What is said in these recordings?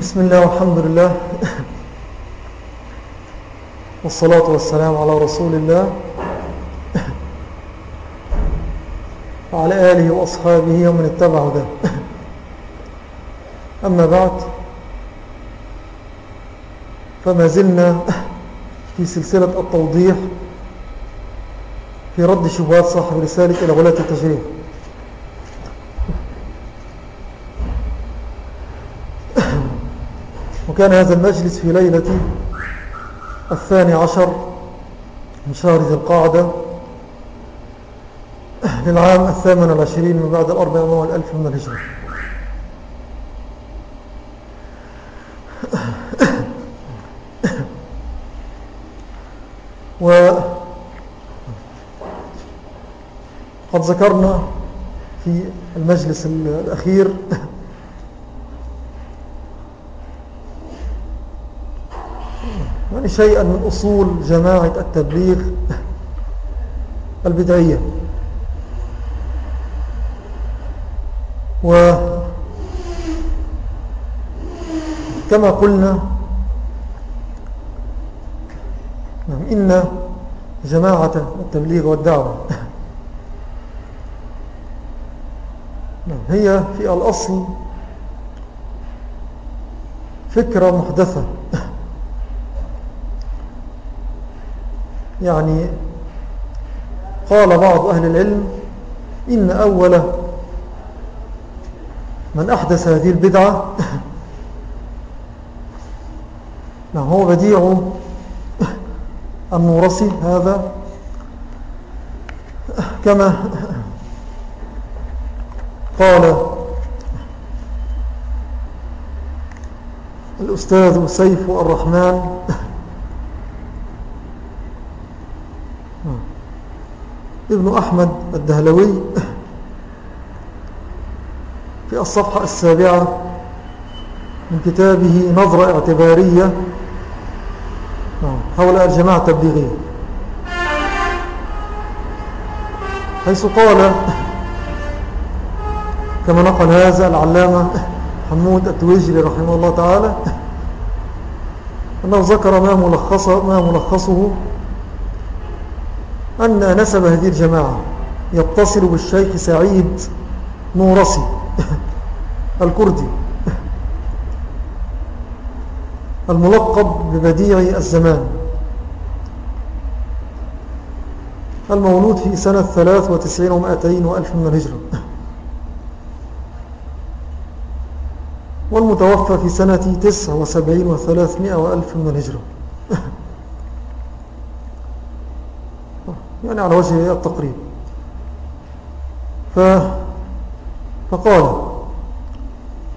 بسم الله والحمد لله. والصلاة والسلام على رسول الله. وعلى آله وأصحابه ومن اتبع ده أما بعد فما زلنا في سلسلة التوضيح في رد شبهات صاحب رسالة إلى غلاة التشريح وكان هذا المجلس في ليلة الثاني عشر من شهر ذي القاعدة للعام الثامن والعشرين من بعد الأربع والألف من الهجرة. وقد ذكرنا في المجلس الأخير شيئا من أصول جماعة التبليغ البدعية. وكما قلنا نعم، إن جماعة التبليغ والدعوة نعم، هي في الأصل فكرة محدثة. يعني قال بعض أهل العلم إن أول من أحدث هذه البدعة نعم هو بديع النورسي هذا؟ كما قال الأستاذ سيف الرحمن ابن أحمد الدهلوي في الصفحة السابعة من كتابه نظرة اعتبارية حول الجماعة التبليغية. حيث قال كما نقل هذا العلامة حمود التويجري رحمه الله تعالى أنه ذكر ما ملخصه, ما ملخصه أن نسب هذه الجماعة يتصل بالشيخ سعيد نورسي الكردي الملقب ببديع الزمان. المولود في سنة ثلاث وتسعين ومائتين وألف من الهجرة. والمتوفى في سنة تسع وسبعين وثلاثمائة وألف من الهجرة. يعني على وجه التقريب. ف... فقال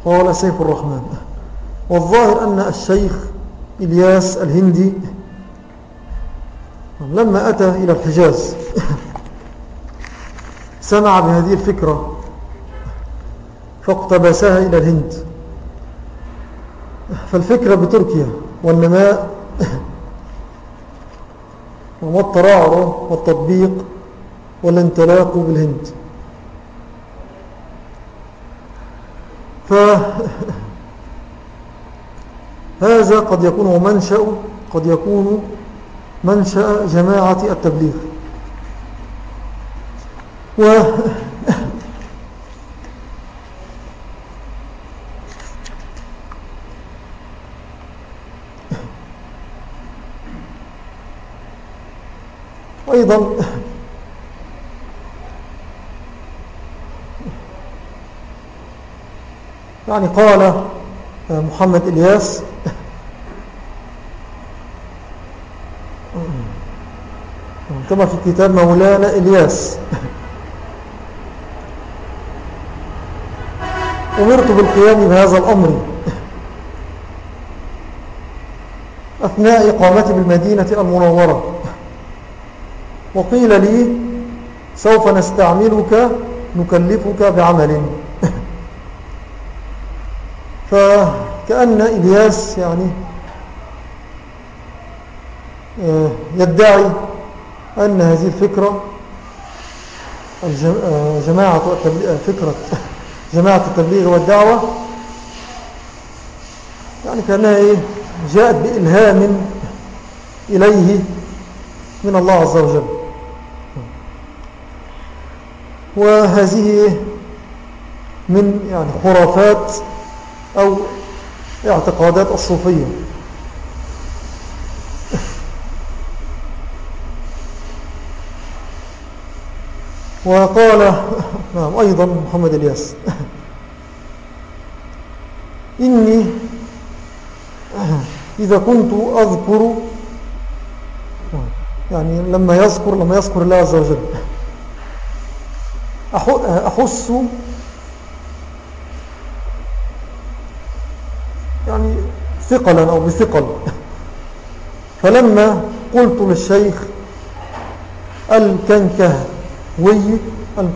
قال سيف الرحمن والظاهر أن الشيخ إلياس الهندي لما أتى إلى الحجاز سمع بهذه الفكرة فاقتبسها إلى الهند. فالفكرة بتركيا والنماء والترعر والتطبيق والانطلاق بالهند. فهذا قد يكون منشأ قد يكون منشأ جماعة التبليغ. و أيضا. يعني قال محمد إلياس. كما في كتاب مولانا إلياس. أمرت بالقيام بهذا الأمر. أثناء إقامتي بالمدينة المنورة. وقيل لي سوف نستعملك نكلفك بعمل. فكأن إلياس يعني آه، يدعي أن هذه الفكرة آه، جماعة فكرة جماعة التبليغ والدعوة يعني كأنها إيه جاءت بإلهام إليه من الله عز وجل. وهذه من يعني خرافات أو اعتقادات الصوفية. وقال نعم أيضا محمد إلياس إني إذا كنت أذكر يعني لما يذكر لما يذكر الله عز وجل. أحس يعني ثقلا أو بثقل. فلما قلت للشيخ الكنكهوي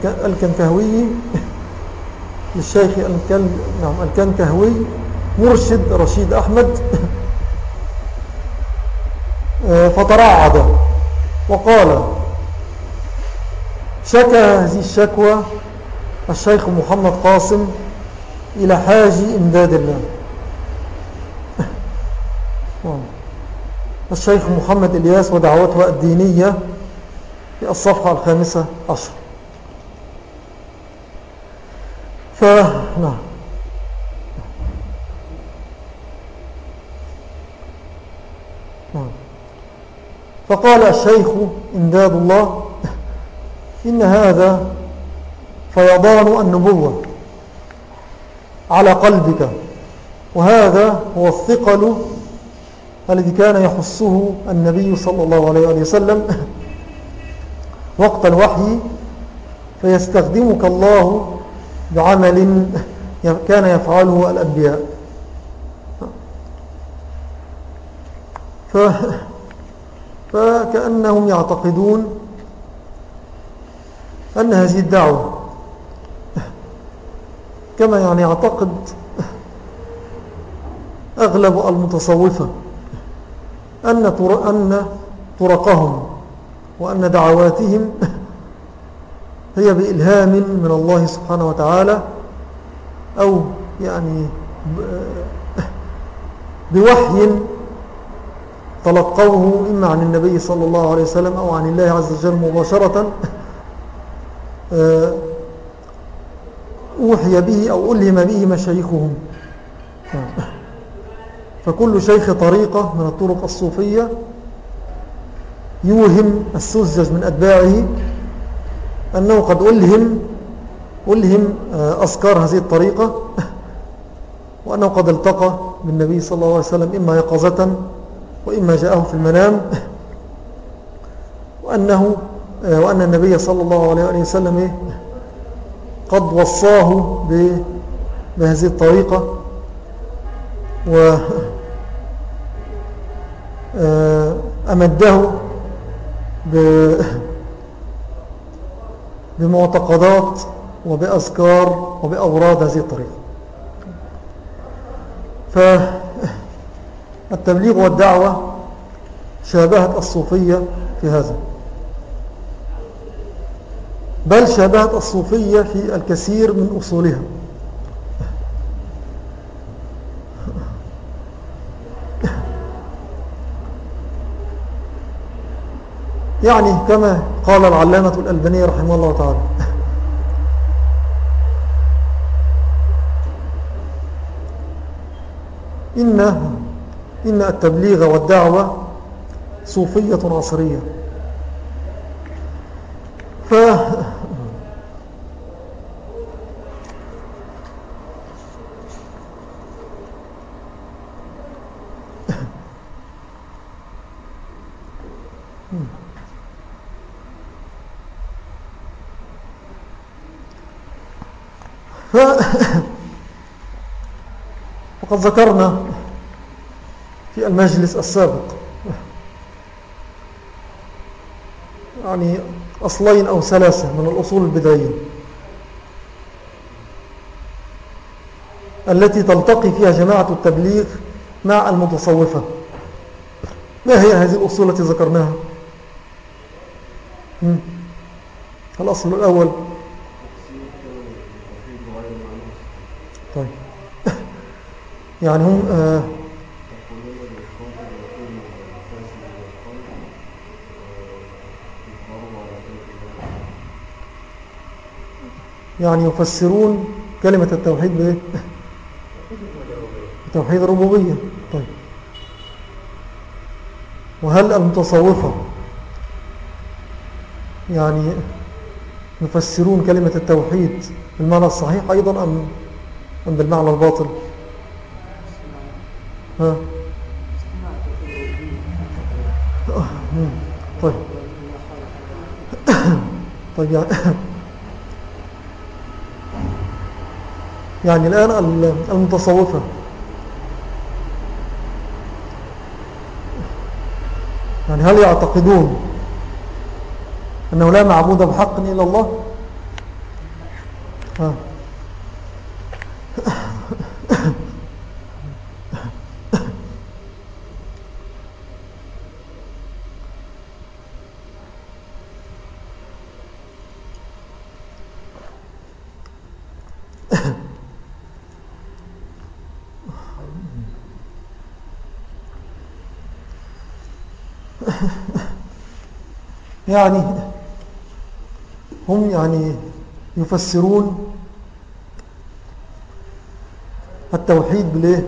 الكنكهوي للشيخ نعم الكنكهوي مرشد رشيد أحمد فترعد وقال شكى هذه الشكوى الشيخ محمد قاسم إلى حاج إمداد الله. الشيخ محمد إلياس ودعوته الدينية في الصفحة الخامسة عشر. فنعم فقال الشيخ إمداد الله إن هذا فيضان النبوة على قلبك. وهذا هو الثقل الذي كان يحسه النبي صلى الله عليه وسلم. وقت الوحي فيستخدمك الله بعمل كان يفعله الأنبياء. فكأنهم يعتقدون أن هذه الدعوة كما يعني يعتقد أغلب المتصوفة أن, أن طرقهم وأن دعواتهم هي بإلهام من الله سبحانه وتعالى أو يعني بوحي تلقوه إما عن النبي صلى الله عليه وسلم أو عن الله عز وجل مباشرة أوحي به أو ألهم به مشايخهم. فكل شيخ طريقة من الطرق الصوفية يوهم السذج من أتباعه أنه قد ألهم ألهم آه، أذكار هذه الطريقة وأنه قد التقى بالنبي صلى الله عليه وسلم إما يقظة وإما جاءه في المنام وأنه آه، وأن النبي صلى الله عليه وسلم إيه، قد وصاه بهذه الطريقة. و آه، أمده بمعتقدات وبأذكار وبأوراد هذه الطريقة. فالتبليغ والدعوة شابهت الصوفية في هذا. بل شابهت الصوفية في الكثير من أصولها. يعني كما قال العلامة الألبانية رحمه الله تعالى. إن, إن التبليغ والدعوة صوفية عصرية. ف وقد ذكرنا في المجلس السابق يعني أصلين أو ثلاثة من الأصول البدائية التي تلتقي فيها جماعة التبليغ مع المتصوفة. ما هي هذه الأصول التي ذكرناها؟ الأصل الأول يعني هم آه، يعني يفسرون كلمة التوحيد بإيه؟ توحيد الربوبية طيب. وهل المتصوفة يعني يفسرون كلمة التوحيد بالمعنى الصحيح أيضا أم, أم بالمعنى الباطل؟ ها. طيب. طيب يعني يعني الآن المتصوفة. يعني هل يعتقدون أنه لا معبود بحق إلا الله؟ ها. يعني هم يعني يفسرون التوحيد بالايه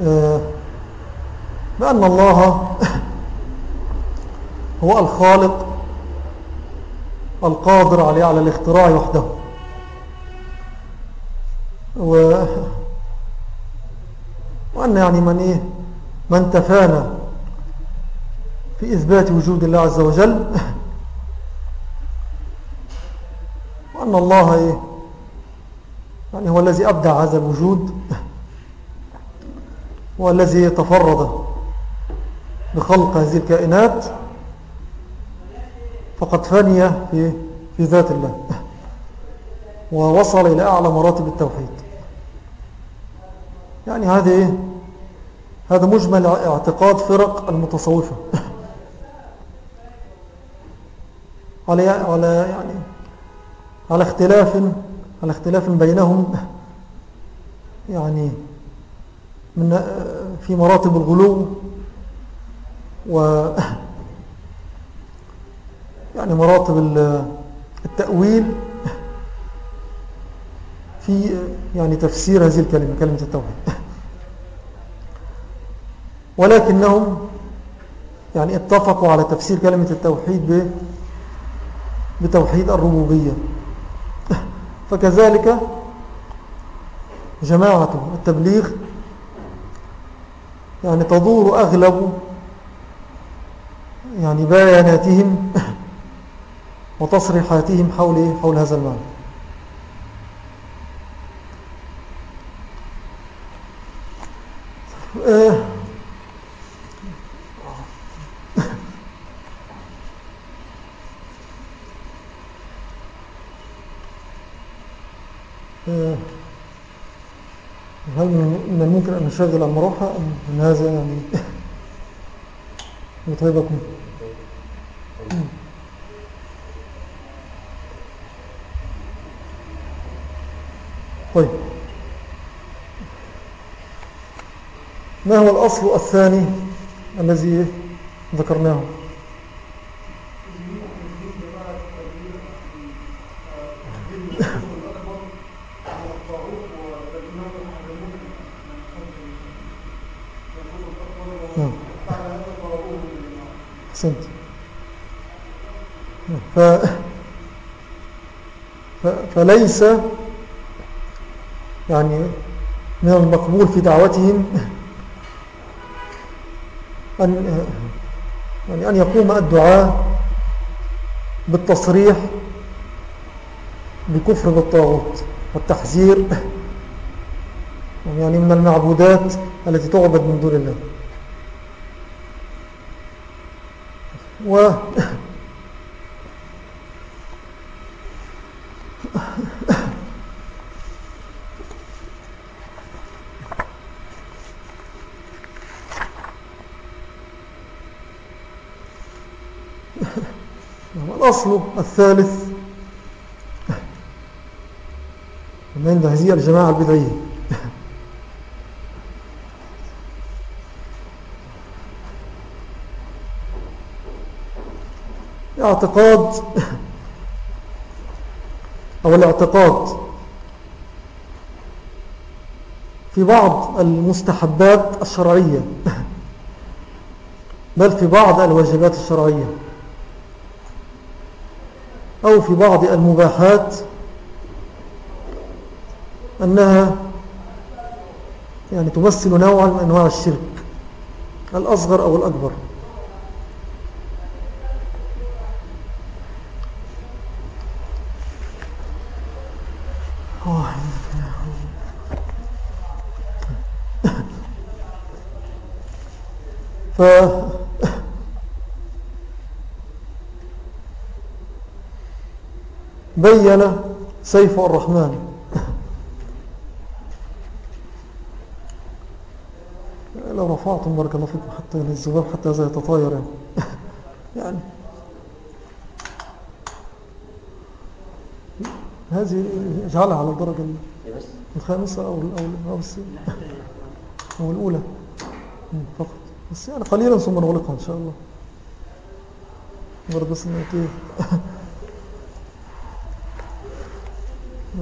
آه، بأن الله هو الخالق القادر عليه على الاختراع وحده. و وأن يعني من إيه؟ من تفانى في إثبات وجود الله عز وجل وأن الله يعني هو الذي أبدع هذا الوجود هو الذي تفرد بخلق هذه الكائنات فقد فني في, في ذات الله ووصل إلى أعلى مراتب التوحيد. يعني هذه هذا مجمل اعتقاد فرق المتصوفة. على على يعني على اختلاف على اختلاف بينهم يعني من في مراتب الغلو و يعني مراتب التأويل. في يعني تفسير هذه الكلمة كلمة التوحيد. ولكنهم يعني اتفقوا على تفسير كلمة التوحيد بتوحيد الربوبية. فكذلك جماعة التبليغ يعني تدور أغلب يعني بياناتهم وتصريحاتهم حول حول هذا المعنى. آه هل من نشغل المروحة أم من هذا يعني يطيبكم طيب. ما هو الأصل الثاني الذي ذكرناه؟ أحسنت. ف... ف... فليس يعني من المقبول في دعوتهم أن, يعني أن يقوم الدعاء بالتصريح بكفر بالطاغوت والتحذير يعني من المعبودات التي تعبد من دون الله. و الأصل الثالث. من عند هذه الجماعة البدعية. اعتقاد أو الاعتقاد. في بعض المستحبات الشرعية. بل في بعض الواجبات الشرعية. أو في بعض المباحات. أنها يعني تمثل نوعا من أنواع الشرك. الأصغر أو الأكبر. ف بين سيف الرحمن. لو رفعتم بارك الله فيكم حتى الزباب حتى هذا يتطاير يعني, يعني هذه اجعلها على الدرجة الخامسة أو, أو, أو الأولى. فقط. بس يعني قليلا ثم نغلقها إن شاء الله. مجرد بس انك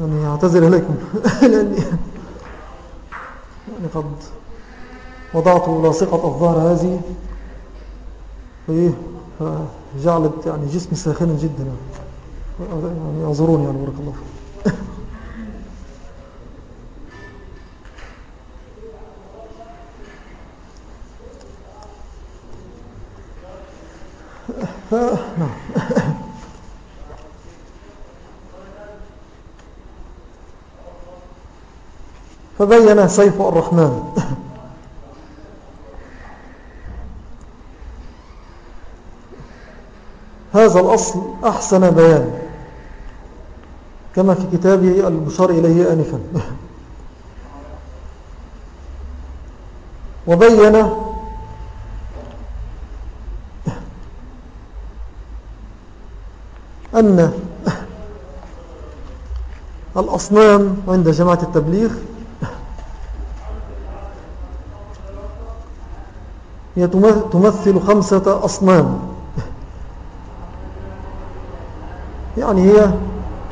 يعني أعتذر إليكم. لأني يعني قد وضعت لاصقة الظهر هذه فجعلت يعني جسمي ساخنا جدا. يعني أعذروني يعني بارك الله فيك نعم. فبين سيف الرحمن. هذا الأصل أحسن بيان. كما في كتابه المشار إليه آنفا. وبين أن الأصنام عند جماعة التبليغ هي تمثل خمسة أصنام. يعني هي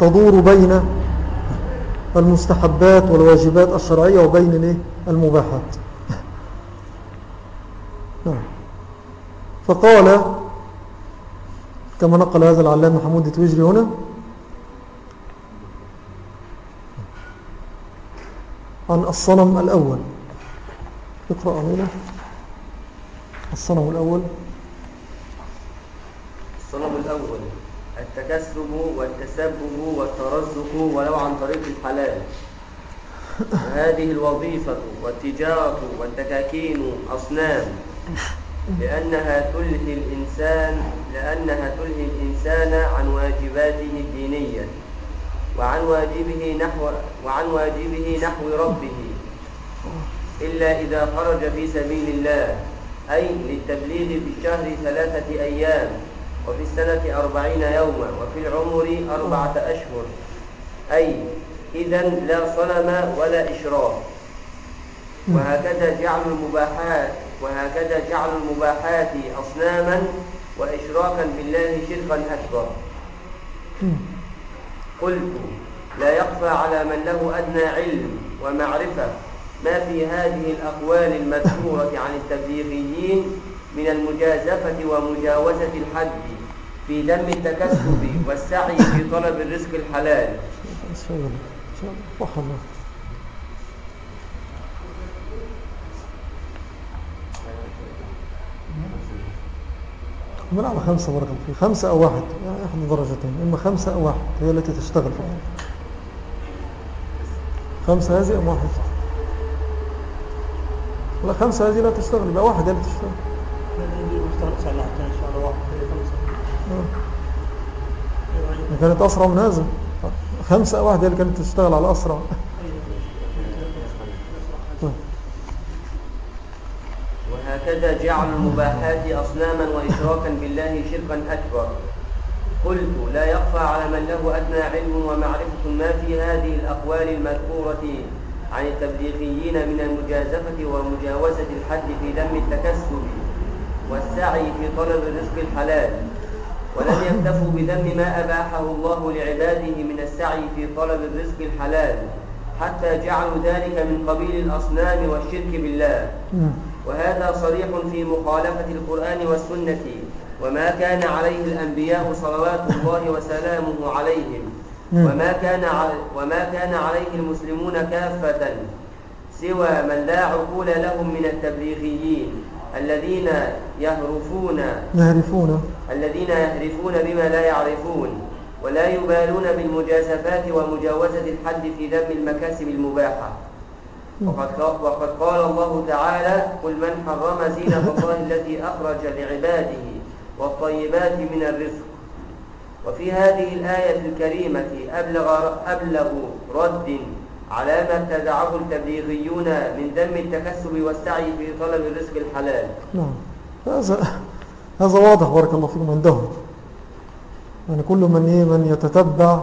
تدور بين المستحبات والواجبات الشرعية وبين المباحات. نعم. فقال كما نقل هذا العلام محمود التويجري هنا عن الصنم الأول. اقرأ أمينة الصنم الأول. الصنم الأول. التكسب والتسبب والترزق ولو عن طريق الحلال. هذه الوظيفة والتجارة والتكاكين أصنام. لأنها تلهي الإنسان لأنها تلهي الإنسان عن واجباته الدينية. وعن واجبه نحو وعن واجبه نحو ربه. إلا إذا خرج في سبيل الله. أي للتبليغ في الشهر ثلاثة أيام وفي السنة أربعين يوما وفي العمر أربعة أشهر. أي إذا لا صنم ولا إشراف. وهكذا جعل المباحات وهكذا جعل المباحات أصناما وإشراكا بالله شركا أكبر. قلت لا يخفى على من له أدنى علم ومعرفة. ما في هذه الأقوال المذكورة عن التبليغيين من المجازفة ومجاوزة الحد في ذم التكسب والسعي في طلب الرزق الحلال. من على خمسة ورقة في خمسة أو واحد. يعني أحد درجتين. إما خمسة أو واحد. هي التي تشتغل فقط. خمسة هذه أم واحد؟ لا خمسة هذه لا تشتغل يبقى واحد هي اللي تشتغل كانت أسرع من هذا. خمسة أو واحد هي اللي كانت تشتغل على أسرع. وهكذا جعل المباحات أصناما وإشراكا بالله شركا أكبر. قلت لا يخفى على من له أدنى علم ومعرفة ما في هذه الأقوال المذكورة. عن التبليغيين من المجازفة ومجاوزة الحد في ذم التكسب والسعي في طلب الرزق الحلال ولم يكتفوا بذم ما أباحه الله لعباده من السعي في طلب الرزق الحلال حتى جعلوا ذلك من قبيل الأصنام والشرك بالله. وهذا صريح في مخالفة القرآن والسنة وما كان عليه الأنبياء صلوات الله وسلامه عليهم. وما كان وما كان عليه المسلمون كافة سوى من لا عقول لهم من التبليغيين الذين يهرفون يهرفون. الذين يهرفون بما لا يعرفون ولا يبالون بالمجازفات ومجاوزة الحد في ذم المكاسب المباحة. وقد وقد قال الله تعالى قل من حرم زينة الله التي أخرج لعباده والطيبات من الرزق وفي هذه الآية الكريمة أبلغ, أبلغ رد على ما ابتدعه التبليغيون من ذم التكسب والسعي في طلب الرزق الحلال. نعم. هذا هذا واضح بارك الله فيكم عندهم. يعني كل من إيه؟ من يتتبع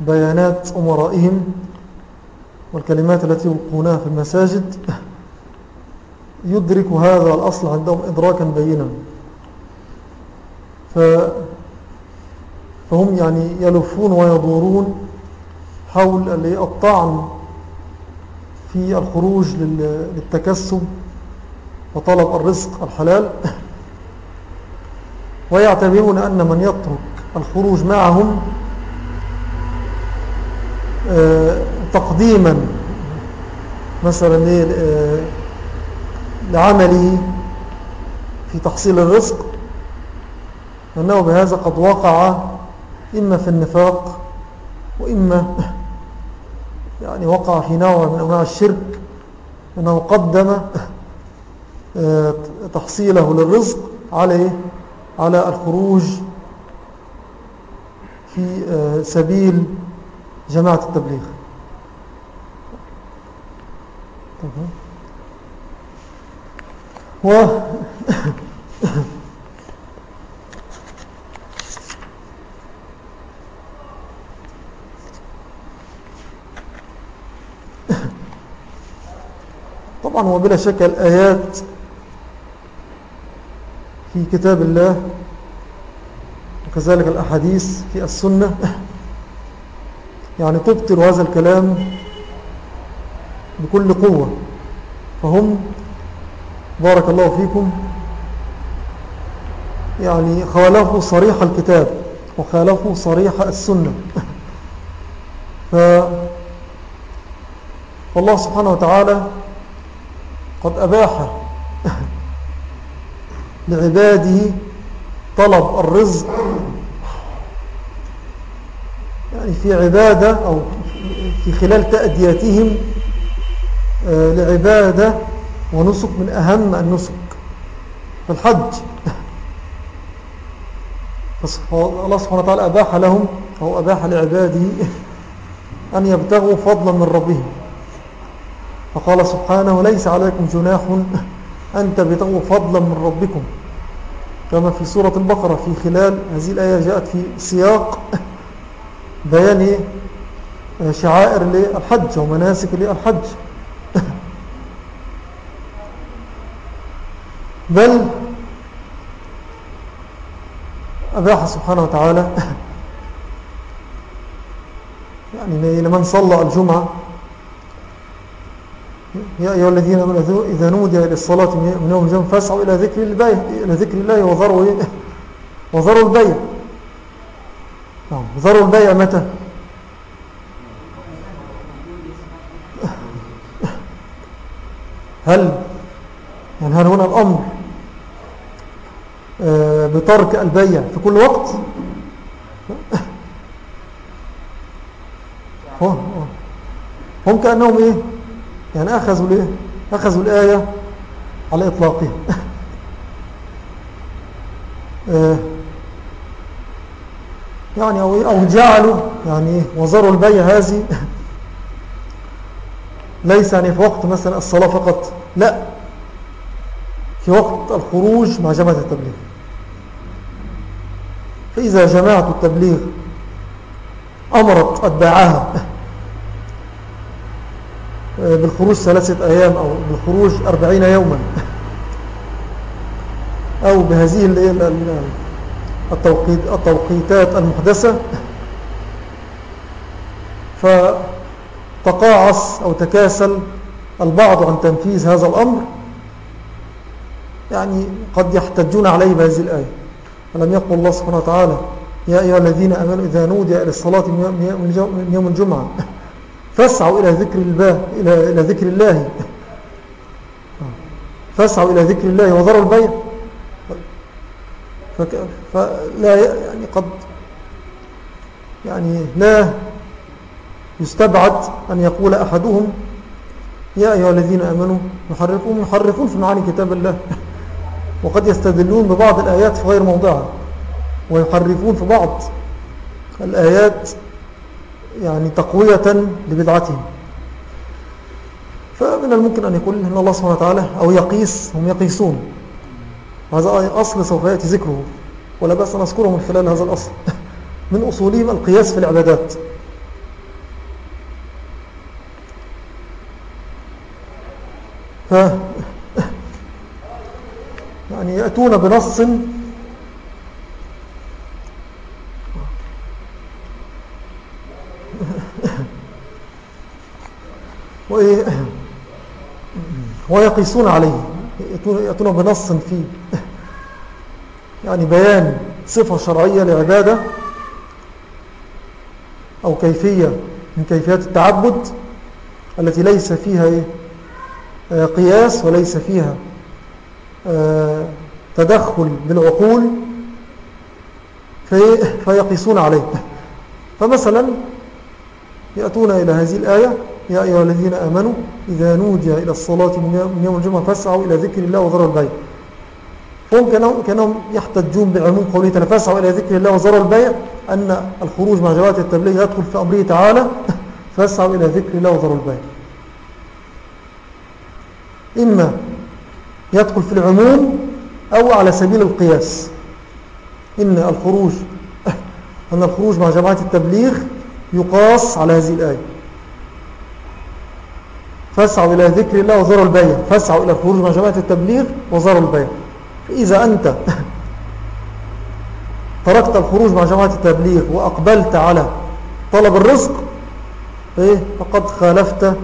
بيانات أمرائهم والكلمات التي يلقونها في المساجد يدرك هذا الأصل عندهم إدراكا بينا. ف فهم يعني يلفون ويدورون حول الطعن في الخروج لل- للتكسب وطلب الرزق الحلال. ويعتبرون أن من يترك الخروج معهم آه، تقديما مثلا آه، لعمله في تحصيل الرزق أنه بهذا قد وقع إما في النفاق وإما يعني وقع في نوع من أنواع الشرك أنه قدم آه، تحصيله للرزق على إيه؟ على الخروج في آه، سبيل جماعة التبليغ. و طبعا وبلا شك الآيات في كتاب الله وكذلك الأحاديث في السنة. يعني تبطل هذا الكلام بكل قوة. فهم بارك الله فيكم يعني خالفوا صريح الكتاب وخالفوا صريح السنة. ف فالله سبحانه وتعالى قد أباح لعباده طلب الرزق. يعني في عبادة أو في خلال تأدياتهم آه، لعبادة ونسك من أهم النسك. الحج. الله سبحانه وتعالى أباح لهم أو أباح لعباده أن يبتغوا فضلا من ربهم. فقال سبحانه ليس عليكم جناح أن تبتغوا فضلا من ربكم. كما في سورة البقرة في خلال هذه الآية جاءت في سياق بيان شعائر للحج ومناسك للحج. بل أباح سبحانه وتعالى يعني لمن صلى الجمعة يا أيها الذين آمنوا إذا نودي للصلاة من يوم الجمعة فاسعوا إلى ذكر الله إلى ذكر الله وذروا إيه؟ وذروا البيع. نعم ذروا البيع متى؟ هل يعني هل هنا الأمر آه، بترك البيع في كل وقت؟ هم هم كأنهم إيه؟ يعني أخذوا الإيه أخذوا الآية على إطلاقها. آه، يعني أو, أو جعلوا يعني إيه؟ وزروا البيع هذه. ليس يعني في وقت مثلا الصلاة فقط لا. في وقت الخروج مع جماعة التبليغ. فإذا جماعة التبليغ أمرت أتباعها. بالخروج ثلاثة أيام أو بالخروج أربعين يوما. أو بهذه التوقيت التوقيتات المحدثة. فتقاعس أو تكاسل البعض عن تنفيذ هذا الأمر. يعني قد يحتجون عليه بهذه الآية. ألم يقل الله سبحانه وتعالى يا أيها الذين أمنوا إذا نودي إلى الصلاة من يوم الجمعة. فاسعوا إلى ذكر الله إلى, إلى ذكر الله. فاسعوا إلى ذكر الله وذروا البيع. فلا يعني قد يعني لا يستبعد أن يقول أحدهم يا أيها الذين أمنوا يحرفون يحرفون في معاني كتاب الله. وقد يستدلون ببعض الآيات في غير موضعها. ويحرفون في بعض الآيات يعني تقوية لبدعتهم فمن الممكن أن يقول إن الله سبحانه وتعالى أو يقيس هم يقيسون. هذا أصل سوف يأتي ذكره ولا بأس أن أذكره من خلال هذا الأصل. من أصولهم القياس في العبادات. ف يعني يأتون بنص ويقيسون عليه يأتون بنص فيه. يعني بيان صفة شرعية لعبادة أو كيفية من كيفيات التعبد التي ليس فيها إيه؟ آه، قياس وليس فيها آه، تدخل بالعقول في فيقيسون عليه. فمثلا يأتون إلى هذه الآية يا أيها الذين آمنوا إذا نودي إلى الصلاة من يوم الجمعة فاسعوا إلى ذكر الله وذروا البيع. هم كانوا, يحتجون بعموم قوله تعالى فاسعوا إلى ذكر الله وذروا البيع أن الخروج مع جوات التبليغ يدخل في أمره تعالى. فاسعوا إلى ذكر الله وذروا البيع. إما يدخل في العموم أو على سبيل القياس. إن الخروج أن الخروج مع جماعة التبليغ يقاس على هذه الآية. فاسعوا إلى ذكر الله وزروا البيع. فاسعوا إلى الخروج مع جماعة التبليغ وزروا البيع. فإذا أنت تركت الخروج مع جماعة التبليغ وأقبلت على طلب الرزق إيه؟ فقد خالفت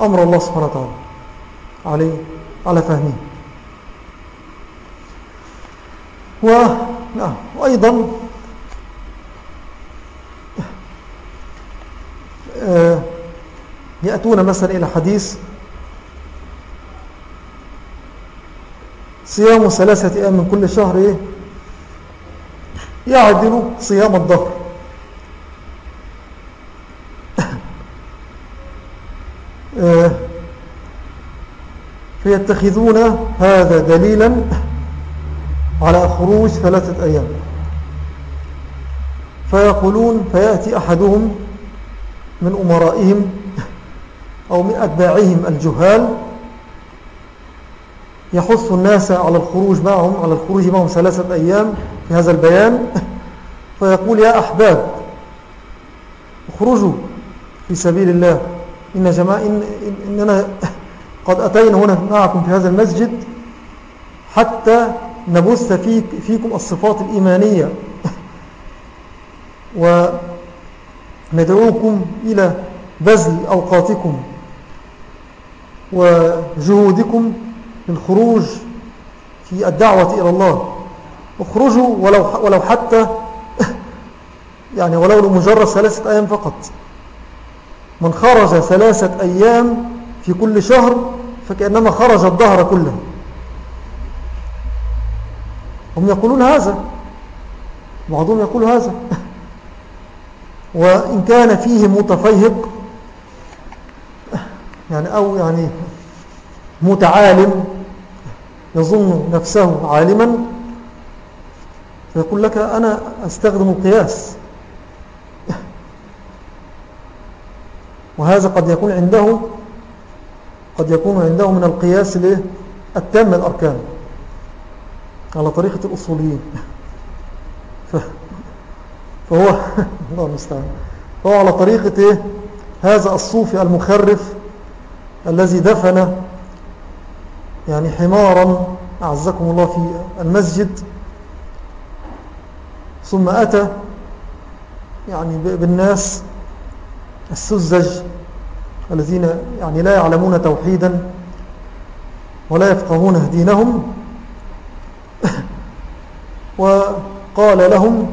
أمر الله سبحانه وتعالى عليه على فهمه. و... نعم، وأيضا آه يأتون مثلا إلى حديث صيام ثلاثة أيام من كل شهر إيه؟ يعدل صيام الظهر آه، فيتخذون هذا دليلا على خروج ثلاثة أيام فيقولون فيأتي أحدهم من أمرائهم أو من أتباعهم الجهال يحث الناس على الخروج معهم على الخروج معهم ثلاثة أيام في هذا البيان. فيقول يا أحباب اخرجوا في سبيل الله. إن جماعة إن إننا قد أتينا هنا معكم في هذا المسجد حتى نبث فيك فيكم الصفات الإيمانية وندعوكم إلى بذل أوقاتكم. وجهودكم للخروج في الدعوة إلى الله. اخرجوا ولو, ولو حتى يعني ولو لمجرد ثلاثة أيام فقط. من خرج ثلاثة أيام في كل شهر فكأنما خرج الظهر كله. هم يقولون هذا. بعضهم يقول هذا. وإن كان فيه متفيهق يعني أو يعني متعالم يظن نفسه عالما فيقول لك أنا أستخدم القياس وهذا قد يكون عنده قد يكون عنده من القياس التام الأركان على طريقة الأصوليين فهو الله المستعان فهو على طريقة إيه؟ هذا الصوفي المخرف الذي دفن يعني حمارا أعزكم الله في المسجد ثم أتى يعني بالناس السذج الذين يعني لا يعلمون توحيدا ولا يفقهون دينهم وقال لهم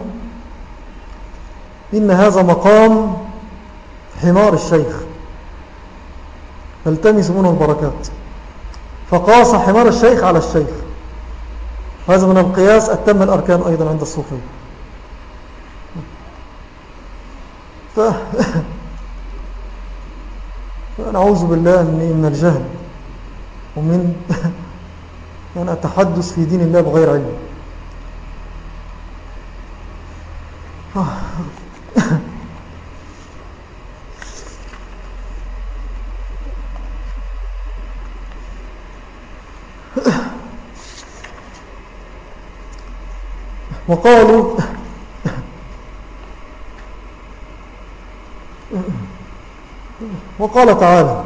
إن هذا مقام حمار الشيخ. فالتمسوا منه البركات. فقاس حمار الشيخ على الشيخ. هذا من القياس أتم الأركان أيضا عند الصوفي. ف... فنعوذ بالله من الجهل. ومن أن أتحدث في دين الله بغير علم. وقالوا وقال تعالى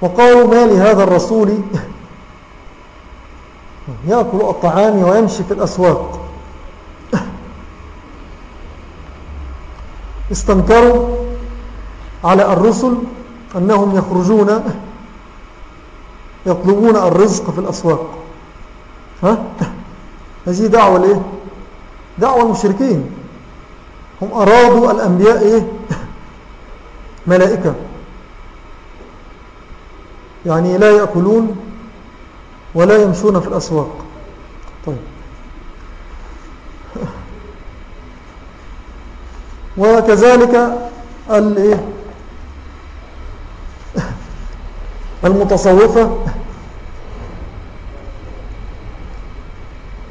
وقالوا ما لهذا الرسول يأكل الطعام ويمشي في الأسواق استنكروا على الرسل أنهم يخرجون يطلبون الرزق في الأسواق ها؟ هذه دعوة ليه دعوة المشركين. هم أرادوا الأنبياء إيه؟ ملائكة. يعني لا يأكلون ولا يمشون في الأسواق. طيب. وكذلك المتصوفة.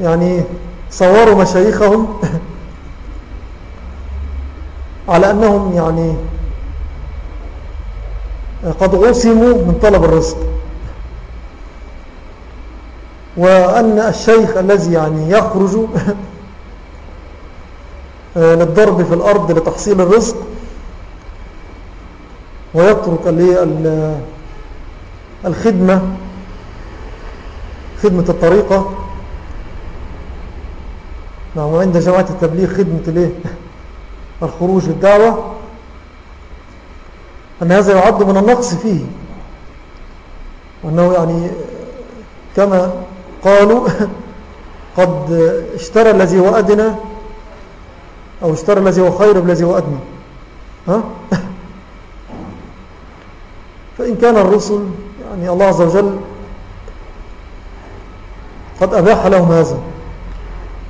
يعني صوروا مشايخهم على أنهم يعني قد غسموا من طلب الرزق. وأن الشيخ الذي يعني يخرج للضرب في الأرض لتحصيل الرزق ويترك الخدمة خدمة الطريقة نعم وعند جماعة التبليغ خدمة الإيه؟ الخروج للدعوة. أن هذا يعد من النقص فيه. وأنه يعني كما قالوا قد اشترى الذي هو أدنى أو اشترى الذي هو خير بالذي هو أدنى. ها؟ فإن كان الرسل يعني الله عز وجل قد أباح لهم هذا.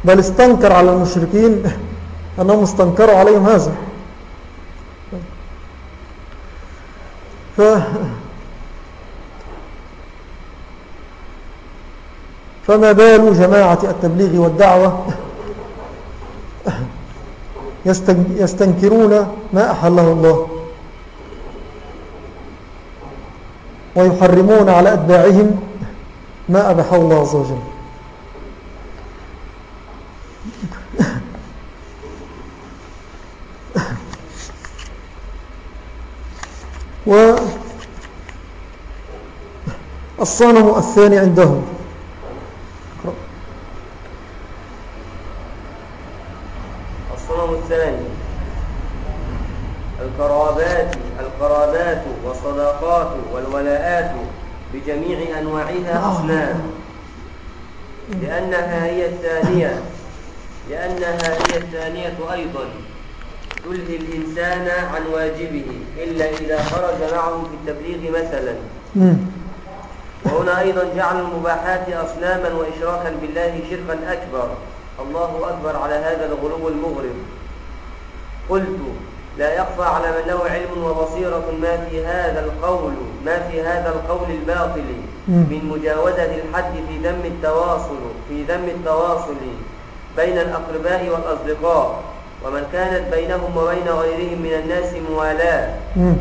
بل استنكر على المشركين. أنهم استنكروا عليهم هذا. ف فما بال جماعة التبليغ والدعوة يستنكرون ما أحله الله ويحرمون على أتباعهم ما أبحه الله عز وجل. والصنم الثاني عندهم. الصنم الثاني. القرابات القرابات والصداقات والولاءات بجميع أنواعها أصنام. لأنها هي الثانية. لأنها هي الثانية أيضا. تلهي الإنسان عن واجبه إلا إذا خرج معه في التبليغ مثلا. وهنا أيضا جعل المباحات أصناما وإشراكا بالله شركا أكبر. الله أكبر على هذا الغلو المغرب. قلت لا يخفى على من له علم وبصيرة ما في هذا القول ما في هذا القول الباطل من مجاوزة الحد في ذم التواصل في ذم التواصل بين الأقرباء والأصدقاء. ومن كانت بينهم وبين غيرهم من الناس موالاة.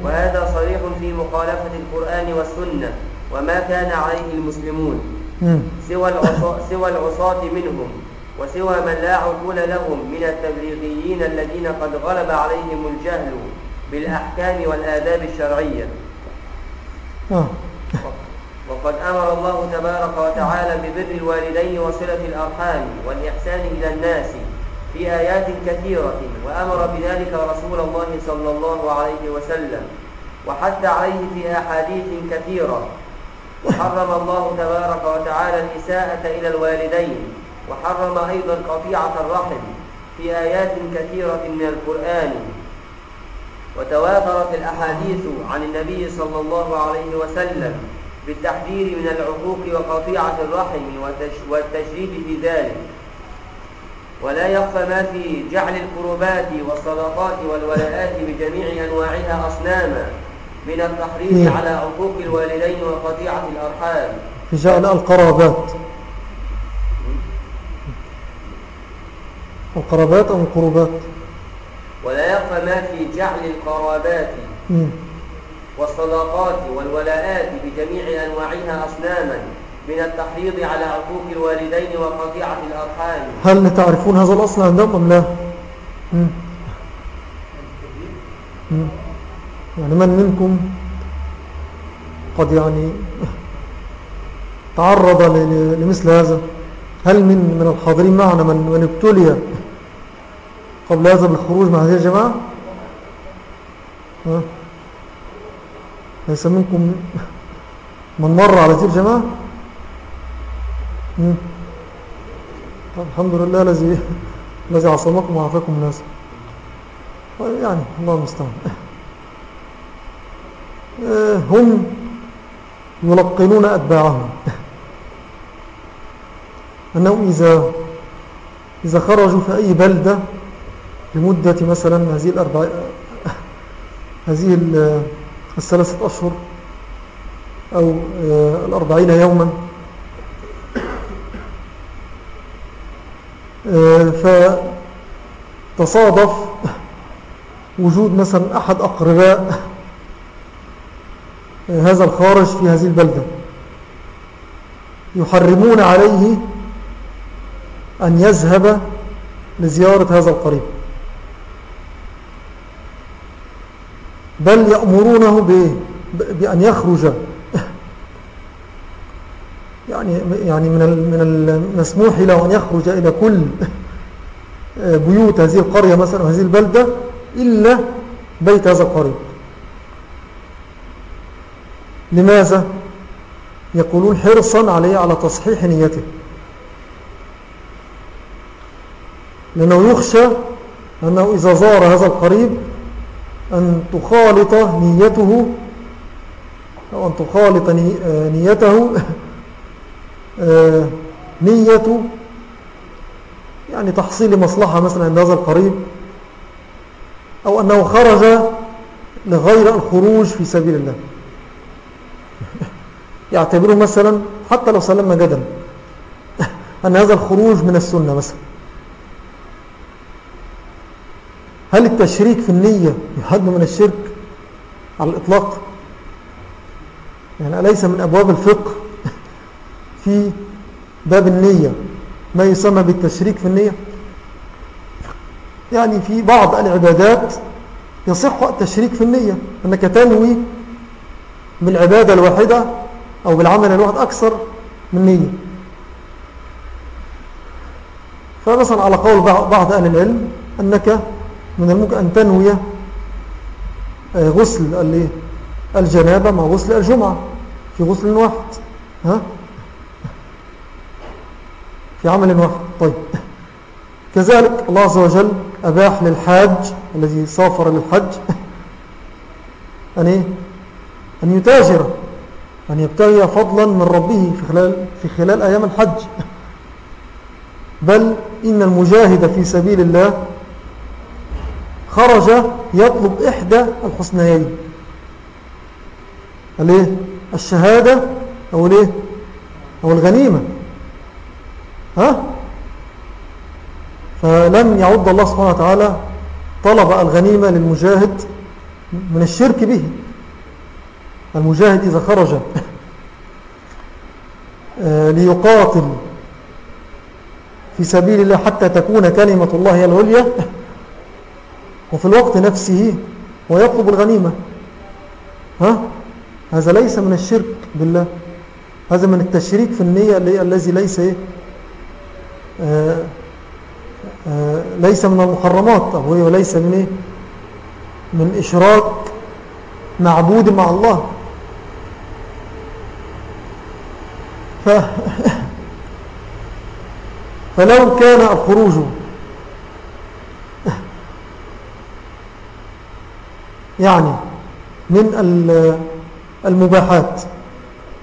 وهذا صريح في مخالفة القرآن والسنة وما كان عليه المسلمون. سوى سوى العصاة منهم وسوى من لا عقول لهم من التبليغيين الذين قد غلب عليهم وقد أمر الله تبارك وتعالى ببر الوالدين وصلة الأرحام والإحسان إلى الناس في آيات كثيرة وأمر بذلك رسول الله صلى الله عليه وسلم وحث عليه في أحاديث كثيرة. وحرم الله تبارك وتعالى الإساءة إلى الوالدين وحرم أيضا قطيعة الرحم في آيات كثيرة من القرآن. وتواترت الأحاديث عن النبي صلى الله عليه وسلم بالتحذير من العقوق وقطيعة الرحم والتشريف في ذلك. ولا يخفى ما في جعل القربات والصدقات والولاءات بجميع أنواعها أصناما من التحريض على عقوق الوالدين وقطيعة الأرحام. في جعل القرابات. القرابات أو القربات ولا يخفى ما في جعل القرابات والصداقات والولاءات بجميع أنواعها أصناما من التحريض على عقوق الوالدين وقطيعة الأرحام. هل تعرفون هذا الأصل عندهم أم لا؟ يعني من منكم قد يعني تعرض لمثل هذا؟ هل من من الحاضرين معنا من من ابتلي قبل هذا بالخروج مع هذه الجماعة؟ ليس منكم من مر على هذه الجماعة؟ الحمد لله الذي الذي عصمكم وعافاكم الناس. يعني الله المستعان. هم يلقنون أتباعهم. أنهم إذا إذا خرجوا في أي بلدة لمدة مثلا هذه الأربع هذه الثلاثة أشهر أو آه، الأربعين يوما آه، فتصادف وجود مثلا أحد أقرباء هذا الخارج في هذه البلدة. يحرمون عليه أن يذهب لزيارة هذا القريب. بل يأمرونه بأن يخرج. يعني يعني من من المسموح له أن يخرج إلى كل بيوت هذه القرية مثلا هذه البلدة إلا بيت هذا القريب لماذا؟ يقولون حرصا عليه على تصحيح نيته لأنه يخشى أنه إذا زار هذا القريب أن تخالط نيته أو أن تخالط آه، نيته نية يعني تحصيل مصلحة مثلا عند هذا القريب أو أنه خرج لغير الخروج في سبيل الله. يعتبره مثلا حتى لو سلمنا جدا. أن هذا الخروج من السنة مثلا. هل التشريك في النية يحد من الشرك على الإطلاق؟ يعني أليس من أبواب الفقه في باب النية ما يسمى بالتشريك في النية. يعني في بعض العبادات يصح التشريك في النية أنك تنوي بالعبادة الواحدة أو بالعمل الواحد أكثر من نية. فمثلا على قول بعض أهل العلم أنك من الممكن أن تنوي آه، غسل الجنابة مع غسل الجمعة في غسل واحد ها؟ في عمل واحد طيب. كذلك الله عز وجل أباح للحاج الذي سافر للحج أن, إيه؟ أن يتاجر أن يبتغي فضلا من ربه في خلال, في خلال أيام الحج. بل إن المجاهد في سبيل الله خرج يطلب إحدى الحسنيين. الإيه؟ الشهادة أو الإيه؟ أو الغنيمة. فلم يعد الله سبحانه وتعالى طلب الغنيمة للمجاهد من الشرك به. المجاهد إذا خرج. آه، ليقاتل في سبيل الله حتى تكون كلمة الله العليا. وفي الوقت نفسه ويطلب الغنيمة. ها؟ هذا ليس من الشرك بالله. هذا من التشريك في النية الذي ليس إيه؟ آه آه ليس من المحرمات. أو هو ليس من إيه؟ من إشراك معبود مع الله. ف فلو كان الخروج يعني من المباحات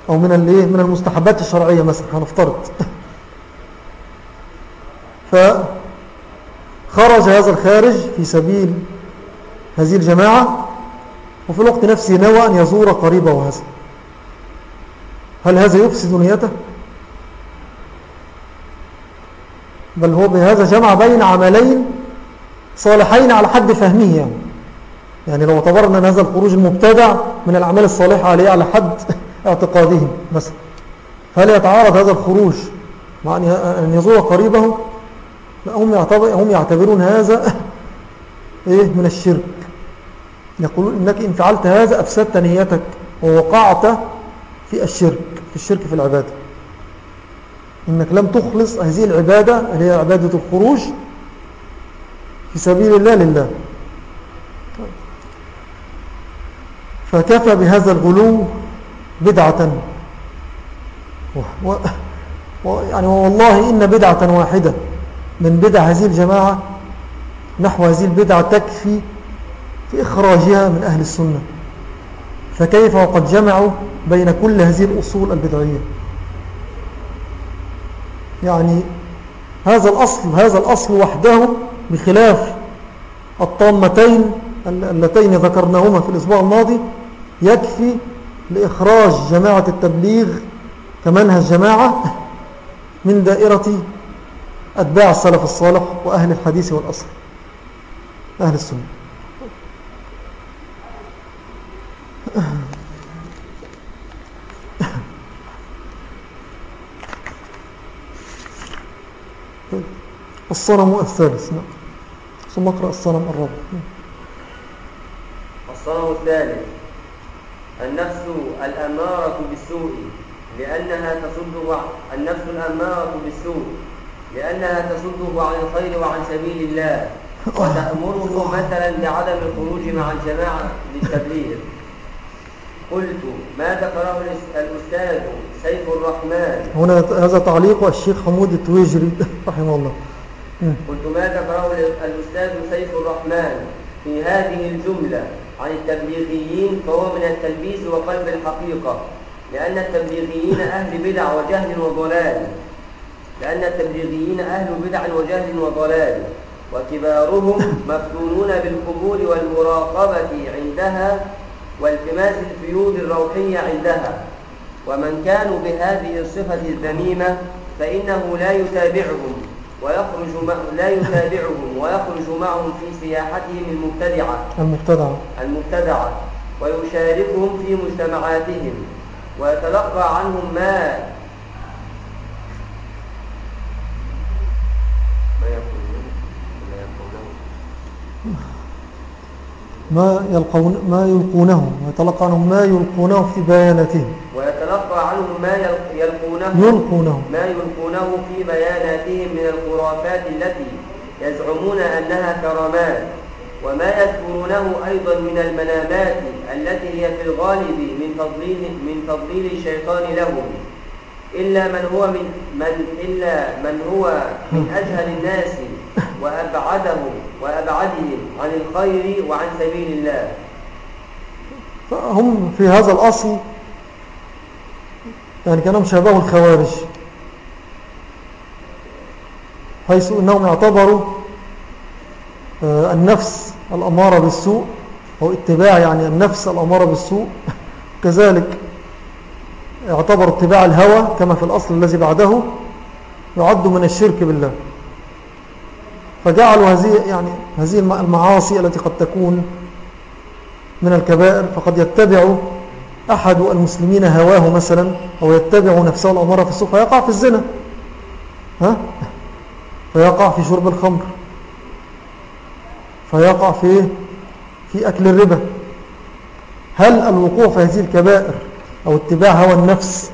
أو من من المستحبات الشرعية مثلا هنفترض. فخرج هذا الخارج في سبيل هذه الجماعة وفي الوقت نفسه نوى أن يزور قريبه هذا هل هذا يفسد نيته؟ بل هو بهذا جمع بين عملين صالحين على حد فهمه يعني. يعني لو اعتبرنا أن هذا الخروج المبتدع من الأعمال الصالحة عليه على حد اعتقادهم مثلا. هل يتعارض هذا الخروج مع أن يزور قريبه؟ هم, هم يعتبرون هذا إيه؟ من الشرك. يقولون إنك إن فعلت هذا أفسدت نيتك ووقعت في الشرك في الشرك في العبادة. إنك لم تخلص هذه العبادة اللي هي عبادة الخروج في سبيل الله لله. فكفى بهذا الغلو بدعة. و و يعني والله إن بدعة واحدة. من بدع هذه الجماعة نحو هذه البدعة تكفي في إخراجها من أهل السنة. فكيف وقد جمعوا بين كل هذه الأصول البدعية؟ يعني هذا الأصل هذا الأصل وحده بخلاف الطامتين اللتين ذكرناهما في الأسبوع الماضي يكفي لإخراج جماعة التبليغ كمنهج جماعة من دائرة أتباع السلف الصالح وأهل الحديث والأصل أهل السنة. الصنم الثالث نعم. ثم اقرأ الصنم الرابع. الصنم الثالث النفس الأمارة بالسوء لأنها تصده النفس الأمارة بالسوء. لأنها تصده عن الخير وعن سبيل الله. وتأمره مثلا بعدم الخروج مع الجماعة للتبليغ. قلت ما ذكره الأستاذ سيف الرحمن؟ هنا هذا تعليق الشيخ حمود التويجري رحمه الله. قلت ما ذكره الأستاذ سيف الرحمن في هذه الجملة عن التبليغيين فهو من التلبيس وقلب الحقيقة؟ لأن التبليغيين أهل بدع وجهل وضلال. لأن التبليغيين أهل بدع وجهل وضلال وكبارهم مفتونون بالقبور والمراقبة عندها والتماس الفيوض الروحية عندها. ومن كانوا بهذه الصفة الذميمة فإنه لا يتابعهم ويخرج لا يتابعهم ويخرج معهم في سياحتهم المبتدعة. المبتدعة. المبتدعة. ويشاركهم في مجتمعاتهم. ويتلقى عنهم ما ما يلقون ما يلقونه ويتلقى عنهم ما يلقونه في بياناتهم. ويتلقى عنهم ما يلقونه يلقونه ما يلقونه في بياناتهم من الخرافات التي يزعمون أنها كرامات وما يذكرونه أيضا من المنامات التي هي في الغالب من تضليل من تضليل الشيطان لهم. إلا من هو من من إلا من هو من أجهل الناس وأبعدهم وأبعدهم عن الخير وعن سبيل الله. فهم في هذا الأصل يعني كانوا شبه الخوارج حيث أنهم اعتبروا آه، النفس الأمارة بالسوء أو اتباع يعني النفس الأمارة بالسوء. كذلك اعتبر اتباع الهوى كما في الأصل الذي بعده يعد من الشرك بالله. فجعلوا هذه يعني هذه المعاصي التي قد تكون من الكبائر فقد يتبع أحد المسلمين هواه مثلا أو يتبع نفسه الأمارة في السوق فيقع في الزنا. ها؟ فيقع في شرب الخمر. فيقع في في أكل الربا. هل الوقوع في هذه الكبائر أو اتباع هوى النفس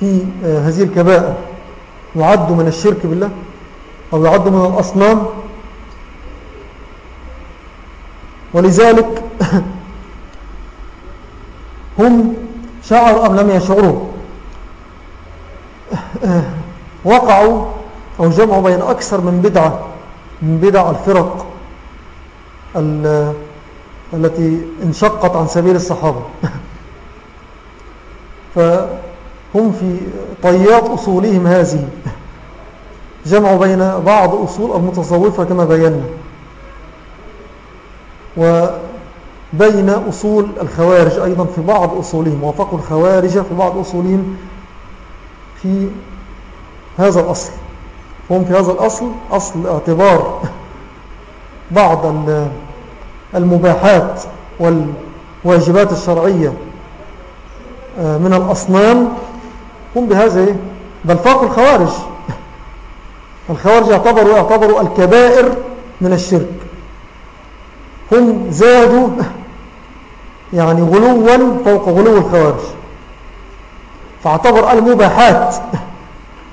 في آه، هذه الكبائر. يعد من الشرك بالله أو يعد من الأصنام. ولذلك هم شعروا أم لم يشعروا؟ وقعوا أو جمعوا بين أكثر من بدعة من بدع الفرق التي انشقت عن سبيل الصحابة. فهم في طيات أصولهم هذه. جمعوا بين بعض أصول المتصوفة كما بينا. وبين أصول الخوارج أيضا في بعض أصولهم وفقوا الخوارج في بعض أصولهم في هذا الأصل. هم في هذا الأصل أصل اعتبار بعض المباحات والواجبات الشرعية. من الأصنام هم بهذا إيه؟ بل فاقوا الخوارج. الخوارج يعتبروا, يعتبروا الكبائر من الشرك. هم زادوا يعني غلوا فوق غلو الخوارج. فاعتبر المباحات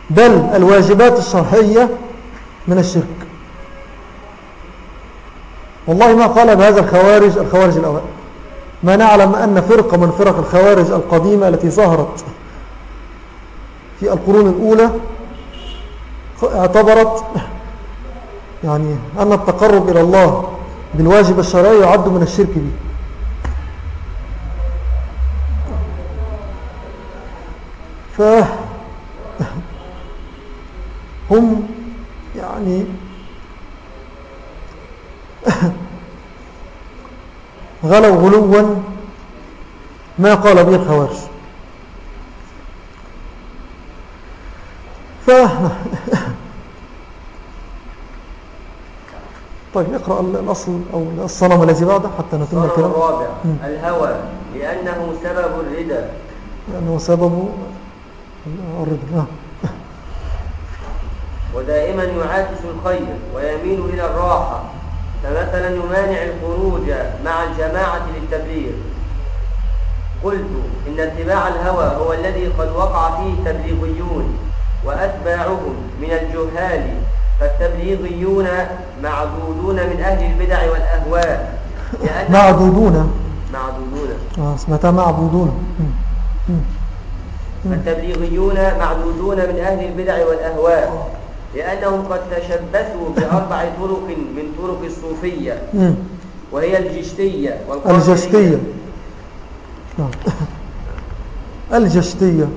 بل الواجبات الشرعية من الشرك. والله ما قال بهذا الخوارج الخوارج الأوائل ما نعلم أن فرقة من فرق الخوارج القديمة التي ظهرت في القرون الأولى اعتبرت يعني أن التقرب إلى الله بالواجب الشرعي يعد من الشرك به. ف هم يعني غلوا غلوا ما قال به الخوارج. ف طيب اقرأ الأصل أو الصنم الذي بعده حتى نتم الكلام. الرابع الهوى لأنه سبب الردى. لأنه سبب الردى. نعم. ودائما يعاكس الخير ويميل إلى الراحة. فمثلا يمانع الخروج مع الجماعة للتبليغ. قلت إن اتباع الهوى هو الذي قد وقع فيه تبليغيون وأتباعهم من الجهال فالتبليغيون معدودون من أهل البدع والأهواء. معدودون معدودون آه اسمتها معبودون؟ فالتبليغيون معدودون من أهل البدع والأهواء. لأنهم قد تشبثوا بأربع طرق من طرق الصوفية. وهي الجشتية الجشتية. نعم. الجشتية.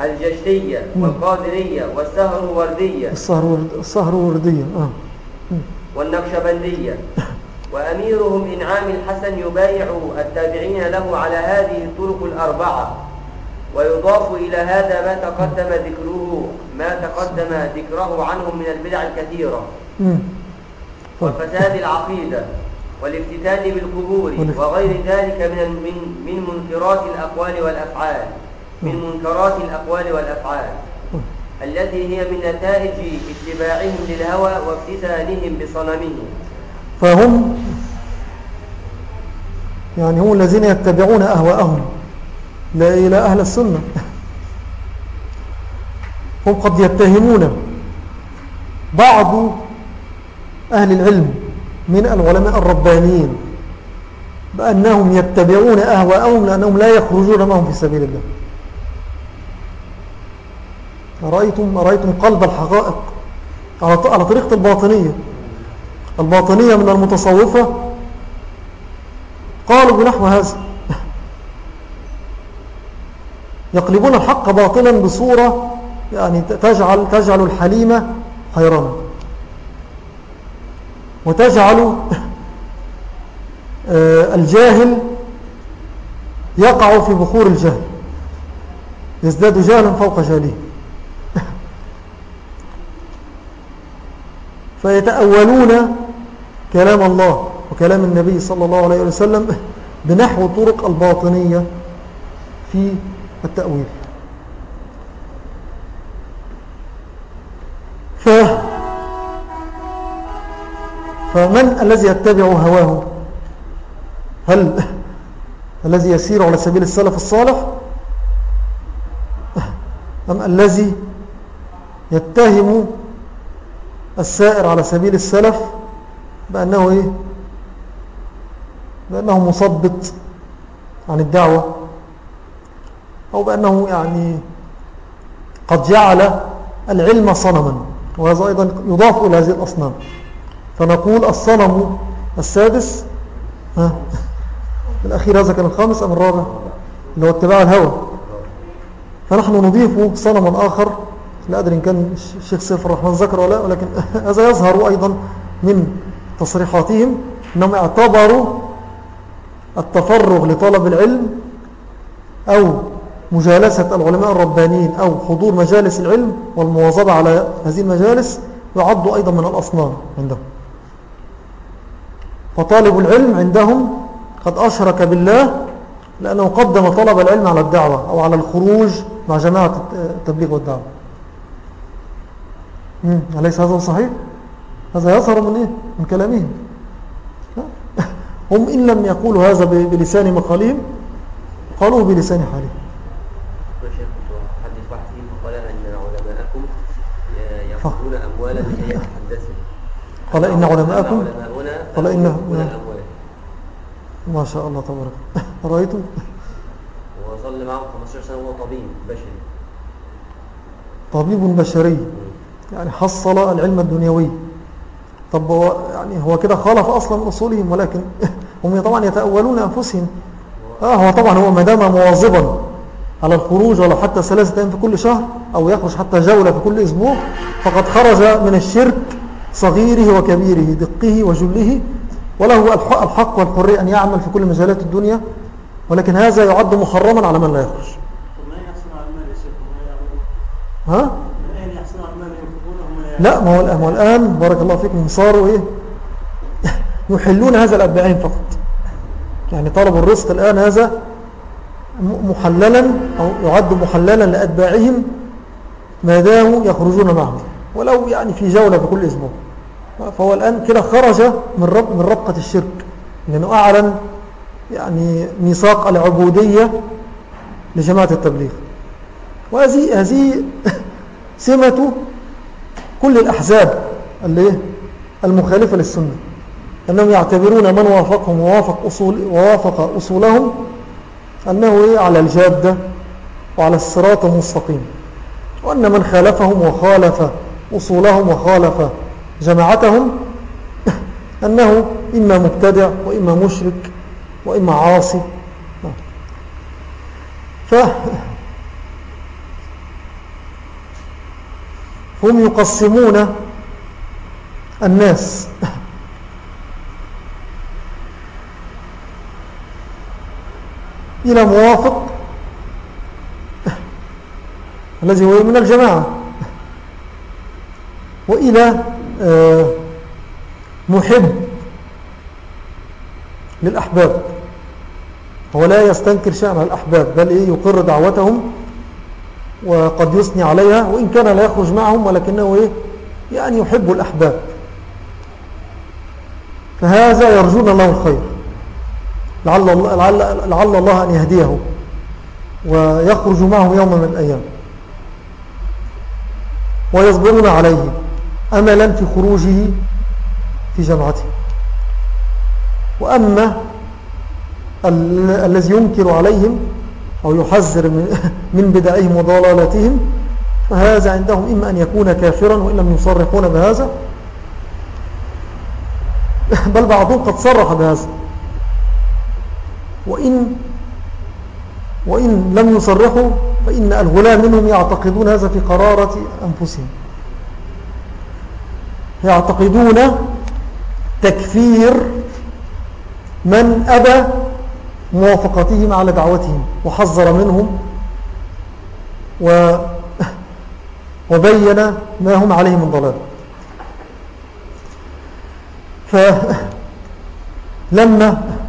الجشتية والقادرية والسهر وردية. السهر وردية. آه. والنقشبندية وأميرهم إنعام الحسن يبايع التابعين له على هذه الطرق الأربعة. ويضاف إلى هذا ما تقدم ذكره ما تقدم ذكره عنهم من البدع الكثيرة. وفساد العقيدة والافتتان بالقبور وغير ذلك من من من منكرات الأقوال والأفعال. من منكرات الأقوال والأفعال. التي هي من نتائج اتباعهم للهوى وافتتانهم بصنمهم. فهم يعني هم الذين يتبعون أهواءهم. لا إلى أهل السنة هم قد يتهمون. بعض أهل العلم من العلماء الربانيين بأنهم يتبعون أهواءهم لأنهم لا يخرجون معهم في سبيل الله. أرأيتم, أرأيتم قلب الحقائق على طريقة الباطنية. الباطنية من المتصوفة. قالوا بنحو هذا يقلبون الحق باطلا بصورة يعني تجعل, تجعل الحليمة حيرانا وتجعل آه، الجاهل يقع في بخور الجهل. يزداد جهلا فوق جهله. فيتأولون كلام الله وكلام النبي صلى الله عليه وسلم بنحو طرق الباطنية في التأويل. ف فمن الذي يتبع هواه؟ هل الذي يسير على سبيل السلف الصالح؟ أم الذي يتهم السائر على سبيل السلف؟ بأنه إيه؟ بأنه مثبط عن الدعوة. أو بأنه يعني قد جعل العلم صنما. وهذا أيضا يضاف إلى هذه الأصنام. فنقول الصنم السادس ها؟ الأخير هذا كان الخامس أم الرابع؟ اللي هو اتباع الهوى. فنحن نضيف صنما آخر لا أدري إن كان الشيخ سيف الرحمن ذكر ولا ولكن هذا يظهر أيضا من تصريحاتهم أنهم اعتبروا التفرغ لطلب العلم أو مجالسة العلماء الربانيين أو حضور مجالس العلم والمواظبة على هذه المجالس يعد أيضا من الأصنام عندهم. فطالب العلم عندهم قد أشرك بالله لأنه قدم طلب العلم على الدعوة أو على الخروج مع جماعة التبليغ والدعوة. أليس هذا صحيح؟ هذا يظهر من إيه؟ من كلامهم. هم إن لم يقولوا هذا بلسان مقالهم قالوه بلسان حالهم حدث واحد فيهم قال أن علماءكم يأخذون أموالا لكي يتحدثوا. قال إن علماءكم قال إن الأموال ما شاء الله تبارك. رأيتم؟ وظل معه 15 سنة وهو طبيب بشري. طبيب بشري. يعني حصل العلم الدنيوي. طب هو يعني هو كده خالف أصلا من أصولهم ولكن هم طبعا يتأولون أنفسهم. آه هو طبعا هو مدام مواظبا. على الخروج ولو حتى ثلاثة أيام في كل شهر أو يخرج حتى جولة في كل أسبوع فقد خرج من الشرك صغيره وكبيره دقه وجله وله الحق والحرية أن يعمل في كل مجالات الدنيا ولكن هذا يعد محرما على من لا يخرج. ها؟ لا ما هو الآن بارك الله فيكم صاروا إيه؟ يحلون هذا الأبعين فقط. يعني طلب الرزق الآن هذا محللا أو يعد محللا لأتباعهم ما داموا يخرجون معه ولو يعني في جولة في كل أسبوع. فهو الآن كده خرج من, رب من ربقة الشرك. لأنه أعلن يعني ميثاق العبودية لجماعة التبليغ. وهذه هذه سمة كل الأحزاب اللي المخالفة للسنة. أنهم يعتبرون من وافقهم ووافق, أصول ووافق أصولهم أنه إيه؟ على الجادة وعلى الصراط المستقيم. وأن من خالفهم وخالف أصولهم وخالف جماعتهم أنه إما مبتدع وإما مشرك وإما عاصي. ف هم يقسمون الناس. إلى موافق. الذي هو من الجماعة. وإلى آه، محب للأحباب. هو لا يستنكر شأن الأحباب بل إيه يقر دعوتهم وقد يثني عليها وإن كان لا يخرج معهم ولكنه إيه؟ يعني يحب الأحباب. فهذا يرجون الله الخير. لعل الله, لعل, لعل الله أن يهديه ويخرج معهم يوم من الأيام. ويصبرون عليه. أملا في خروجه في جمعته. وأما الذي ينكر عليهم أو يحذر من بدائهم وضلالاتهم فهذا عندهم إما أن يكون كافرا وإن لم يصرحون بهذا. بل بعضهم قد صرح بهذا. وإن, وإن لم يصرحوا فإن الغلام منهم يعتقدون هذا في قرارة أنفسهم. يعتقدون تكفير من أبى موافقتهم على دعوتهم وحذر منهم و وبين ما هم عليه من ضلال. فلما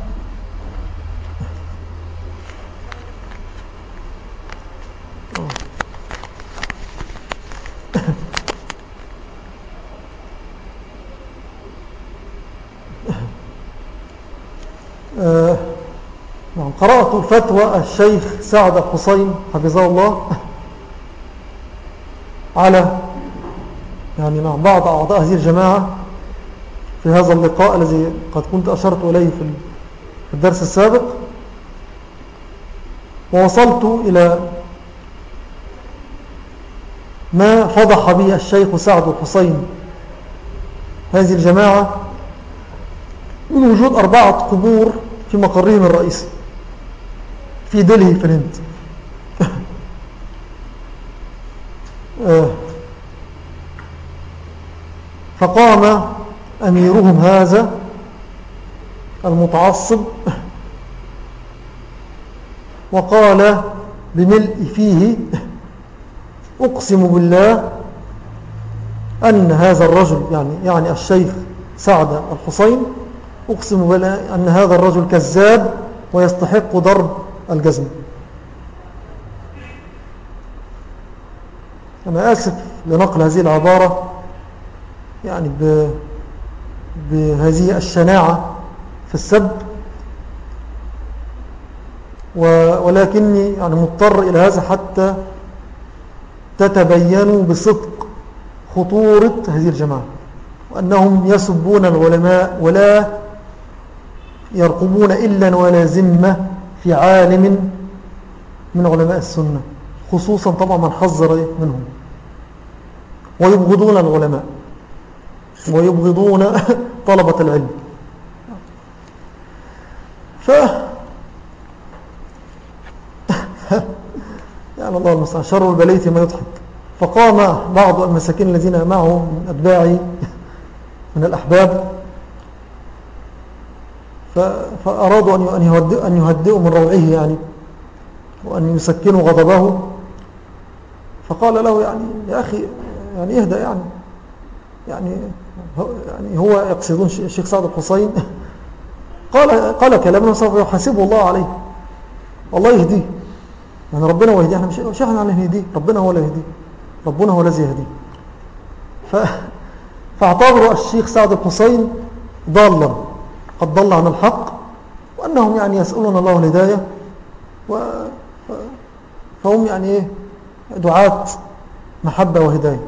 قرأت فتوى الشيخ سعد حسين حفظه الله على يعني مع بعض أعضاء هذه الجماعة في هذا اللقاء الذي قد كنت أشرت إليه في الدرس السابق. ووصلت إلى ما فضح به الشيخ سعد الحسين. هذه الجماعة من وجود أربعة قبور في مقرهم الرئيسي في دلهي في الهند. فقام أميرهم هذا المتعصب وقال بملء فيه أقسم بالله أن هذا الرجل يعني, يعني الشيخ سعد الحسين أقسم بالله أن هذا الرجل كذاب ويستحق ضرب الجزم. أنا آسف لنقل هذه العبارة يعني بهذه الشناعة في السب. ولكني يعني مضطر إلى هذا حتى تتبينوا بصدق خطورة هذه الجماعة. وأنهم يسبون العلماء ولا يرقبون إلا ولا ذمة في عالم من علماء السنة خصوصا طبعا من حذر منهم. ويبغضون العلماء ويبغضون طلبة العلم. ف يعني الله المستعان شر البلية ما يضحك. فقام بعض المساكين الذين معه من أتباعي من الأحباب فأرادوا أن يهدئوا من روعه يعني وأن يسكنوا غضبه. فقال له يعني يا أخي يعني اهدى يعني. يعني يعني هو يقصدون الشيخ سعد الحسين قال قال كلاما سوف يحاسبه الله عليه. الله يهديه. يعني ربنا هو يهديه. إحنا مش إحنا اللي نهديه. ربنا هو اللي يهديه. ربنا هو الذي يهديه. ف... فاعتبروا الشيخ سعد الحسين ضالا. قد ضل عن الحق وأنهم يعني يسألون الله الهداية و... فهم يعني إيه؟ دعاة محبة وهداية.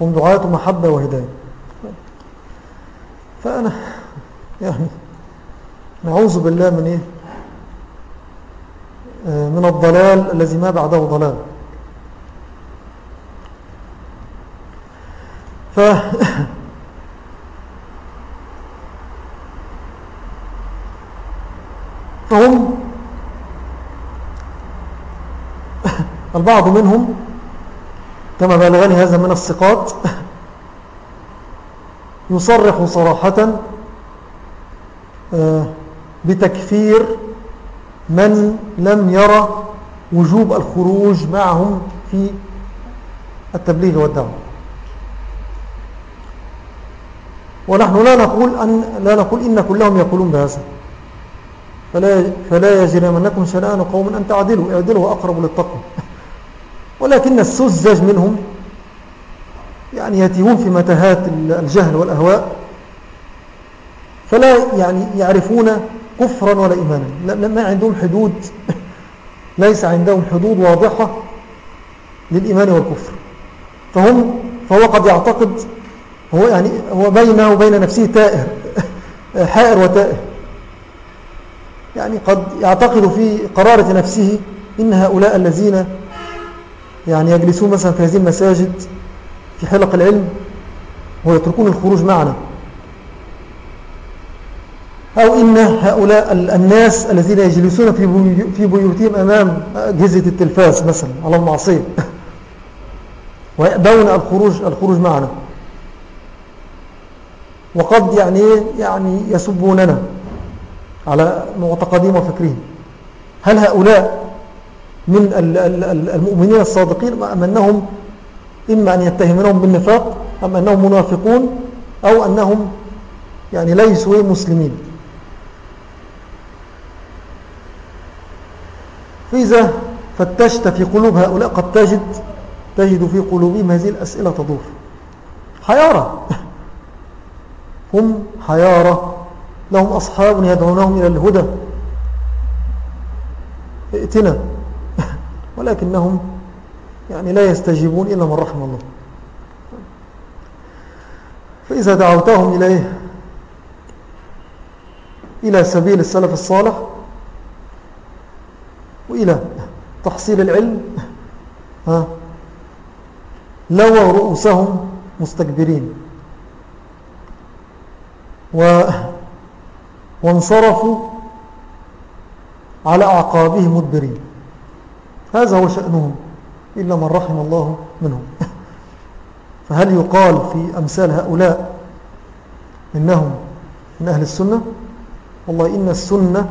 هم دعاة محبة وهداية. فأنا يعني نعوذ بالله من آه، من الضلال الذي ما بعده ضلال. ف فهم البعض منهم كما بلغني هذا من الثقات يصرح صراحة آه، بتكفير من لم يرى وجوب الخروج معهم في التبليغ والدعوة. ونحن لا نقول, أن لا نقول إن كلهم يقولون بهذا. فلا, فلا يجرمنكم شنآن قوم أن تعدلوا اعدلوا أقرب للتقوى. ولكن السذج منهم يعني يتيهون في متاهات الجهل والأهواء فلا يعني يعرفون كفرا ولا إيمانا. ما عندهم حدود. ليس عندهم حدود واضحة للإيمان والكفر. فهم فهو قد يعتقد هو يعني هو بينه وبين نفسه تائر حائر وتائر يعني قد يعتقد في قرارة نفسه إن هؤلاء الذين يعني يجلسون مثلا في هذه المساجد في حلق العلم ويتركون الخروج معنا. أو إن هؤلاء الناس الذين يجلسون في بيوتهم أمام أجهزة التلفاز مثلا على المعصية ويأبون الخروج, الخروج معنا. وقد يعني, يعني يسبوننا. على معتقدهم وفكرهم. هل هؤلاء من المؤمنين الصادقين أم أنهم إما أن يتهمونهم بالنفاق أم أنهم منافقون أو أنهم يعني ليسوا مسلمين؟ فإذا فتشت في قلوب هؤلاء قد تجد تجد في قلوبهم هذه الأسئلة تدور. حيارة. هم حيارة. لهم أصحاب يدعونهم إلى الهدى. ائتنا. ولكنهم يعني لا يستجيبون إلا من رحم الله. فإذا دعوتهم إليه إلى سبيل السلف الصالح وإلى تحصيل العلم ها لوى رؤوسهم مستكبرين. و وانصرفوا على أعقابهم مدبرين هذا هو شأنهم إلا من رحم الله منهم. فهل يقال في أمثال هؤلاء إنهم من أهل السنة؟ والله إن السنة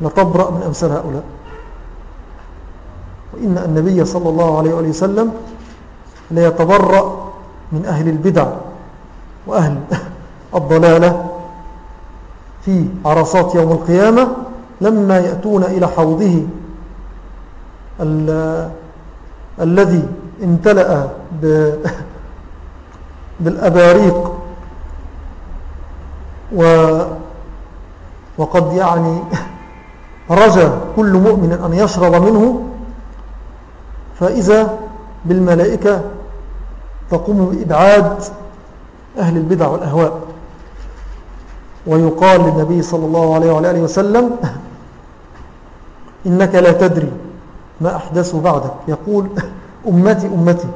لتبرأ من أمثال هؤلاء. وإن النبي صلى الله عليه وسلم ليتبرأ من أهل البدع وأهل الضلالة في عرصات يوم القيامة لما يأتون إلى حوضه الذي امتلأ بالأباريق. و وقد يعني رجى كل مؤمن أن يشرب منه فإذا بالملائكة تقوم بإبعاد أهل البدع والأهواء. ويقال للنبي صلى الله عليه وآله وسلم إنك لا تدري ما أحدث بعدك. يقول أمتي أمتي.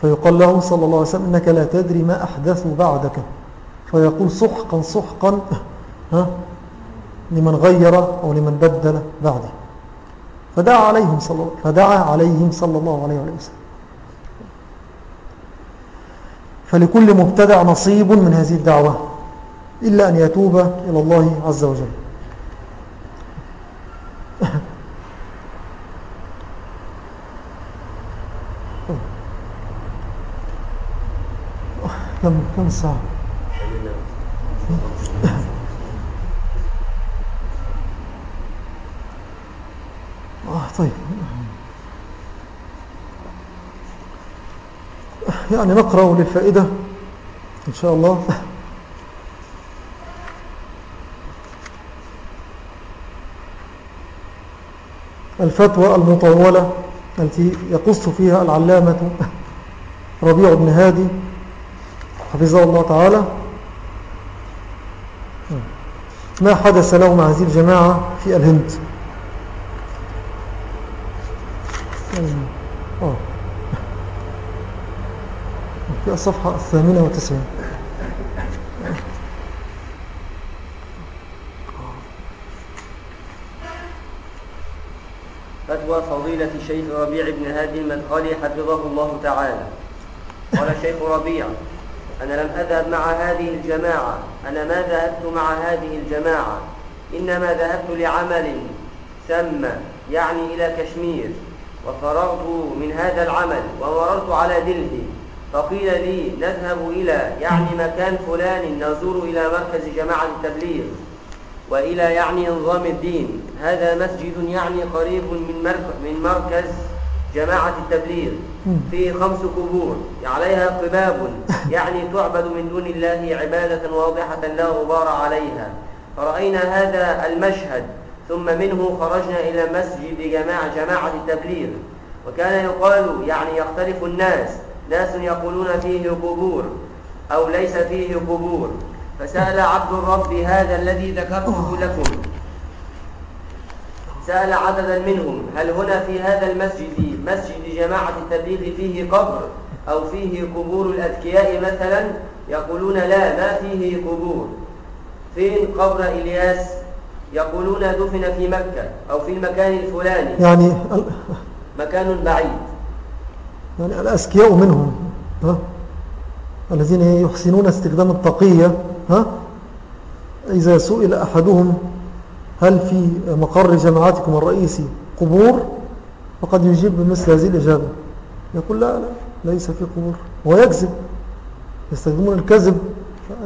فيقال له صلى الله عليه وسلم إنك لا تدري ما أحدث بعدك. فيقول سحقا سحقا ها لمن غير أو لمن بدل بعده. فدعا عليهم صلى, فدعا عليهم صلى الله عليه وسلم. فلكل مبتدع نصيب من هذه الدعوة. إلا أن يتوب إلى الله عز وجل. كم كم ساعة طيب. يعني نقرأ للفائدة إن شاء الله. الفتوى المطولة التي يقص فيها العلامة ربيع بن هادي حفظه الله تعالى ما حدث له مع هذه الجماعة في الهند. في الصفحة الثامنة وتسعين فتوى فضيلة الشيخ ربيع بن هادي المدخلي حفظه الله تعالى. قال الشيخ ربيع أنا لم أذهب مع هذه الجماعة. أنا ما ذهبت مع هذه الجماعة. إنما ذهبت لعمل ثم يعني إلى كشمير وفرغت من هذا العمل ومررت على دلهي. فقيل لي نذهب إلى يعني مكان فلان نزور إلى مركز جماعة التبليغ. وإلى يعني نظام الدين. هذا مسجد يعني قريب من مركز جماعة التبليغ. فيه خمس قبور. عليها قباب. يعني تعبد من دون الله عبادة واضحة لا غبار عليها. فرأينا هذا المشهد. ثم منه خرجنا إلى مسجد جماعة, جماعة التبليغ. وكان يقال يعني يختلف الناس. ناس يقولون فيه قبور أو ليس فيه قبور. فسأل عبد الرب هذا الذي ذكرته لكم. سأل عددا منهم هل هنا في هذا المسجد مسجد جماعة التبليغ فيه قبر أو فيه قبور الأذكياء مثلا؟ يقولون لا ما فيه قبور. فين قبر إلياس؟ يقولون دفن في مكة أو في المكان الفلاني. يعني مكان بعيد. يعني الأذكياء منهم ها؟ الذين يحسنون استخدام التقية. ها؟ إذا سئل أحدهم هل في مقر جماعتكم الرئيسي قبور؟ فقد يجيب بمثل هذه الإجابة. يقول لا لا ليس في قبور. هو يكذب. يستخدمون الكذب.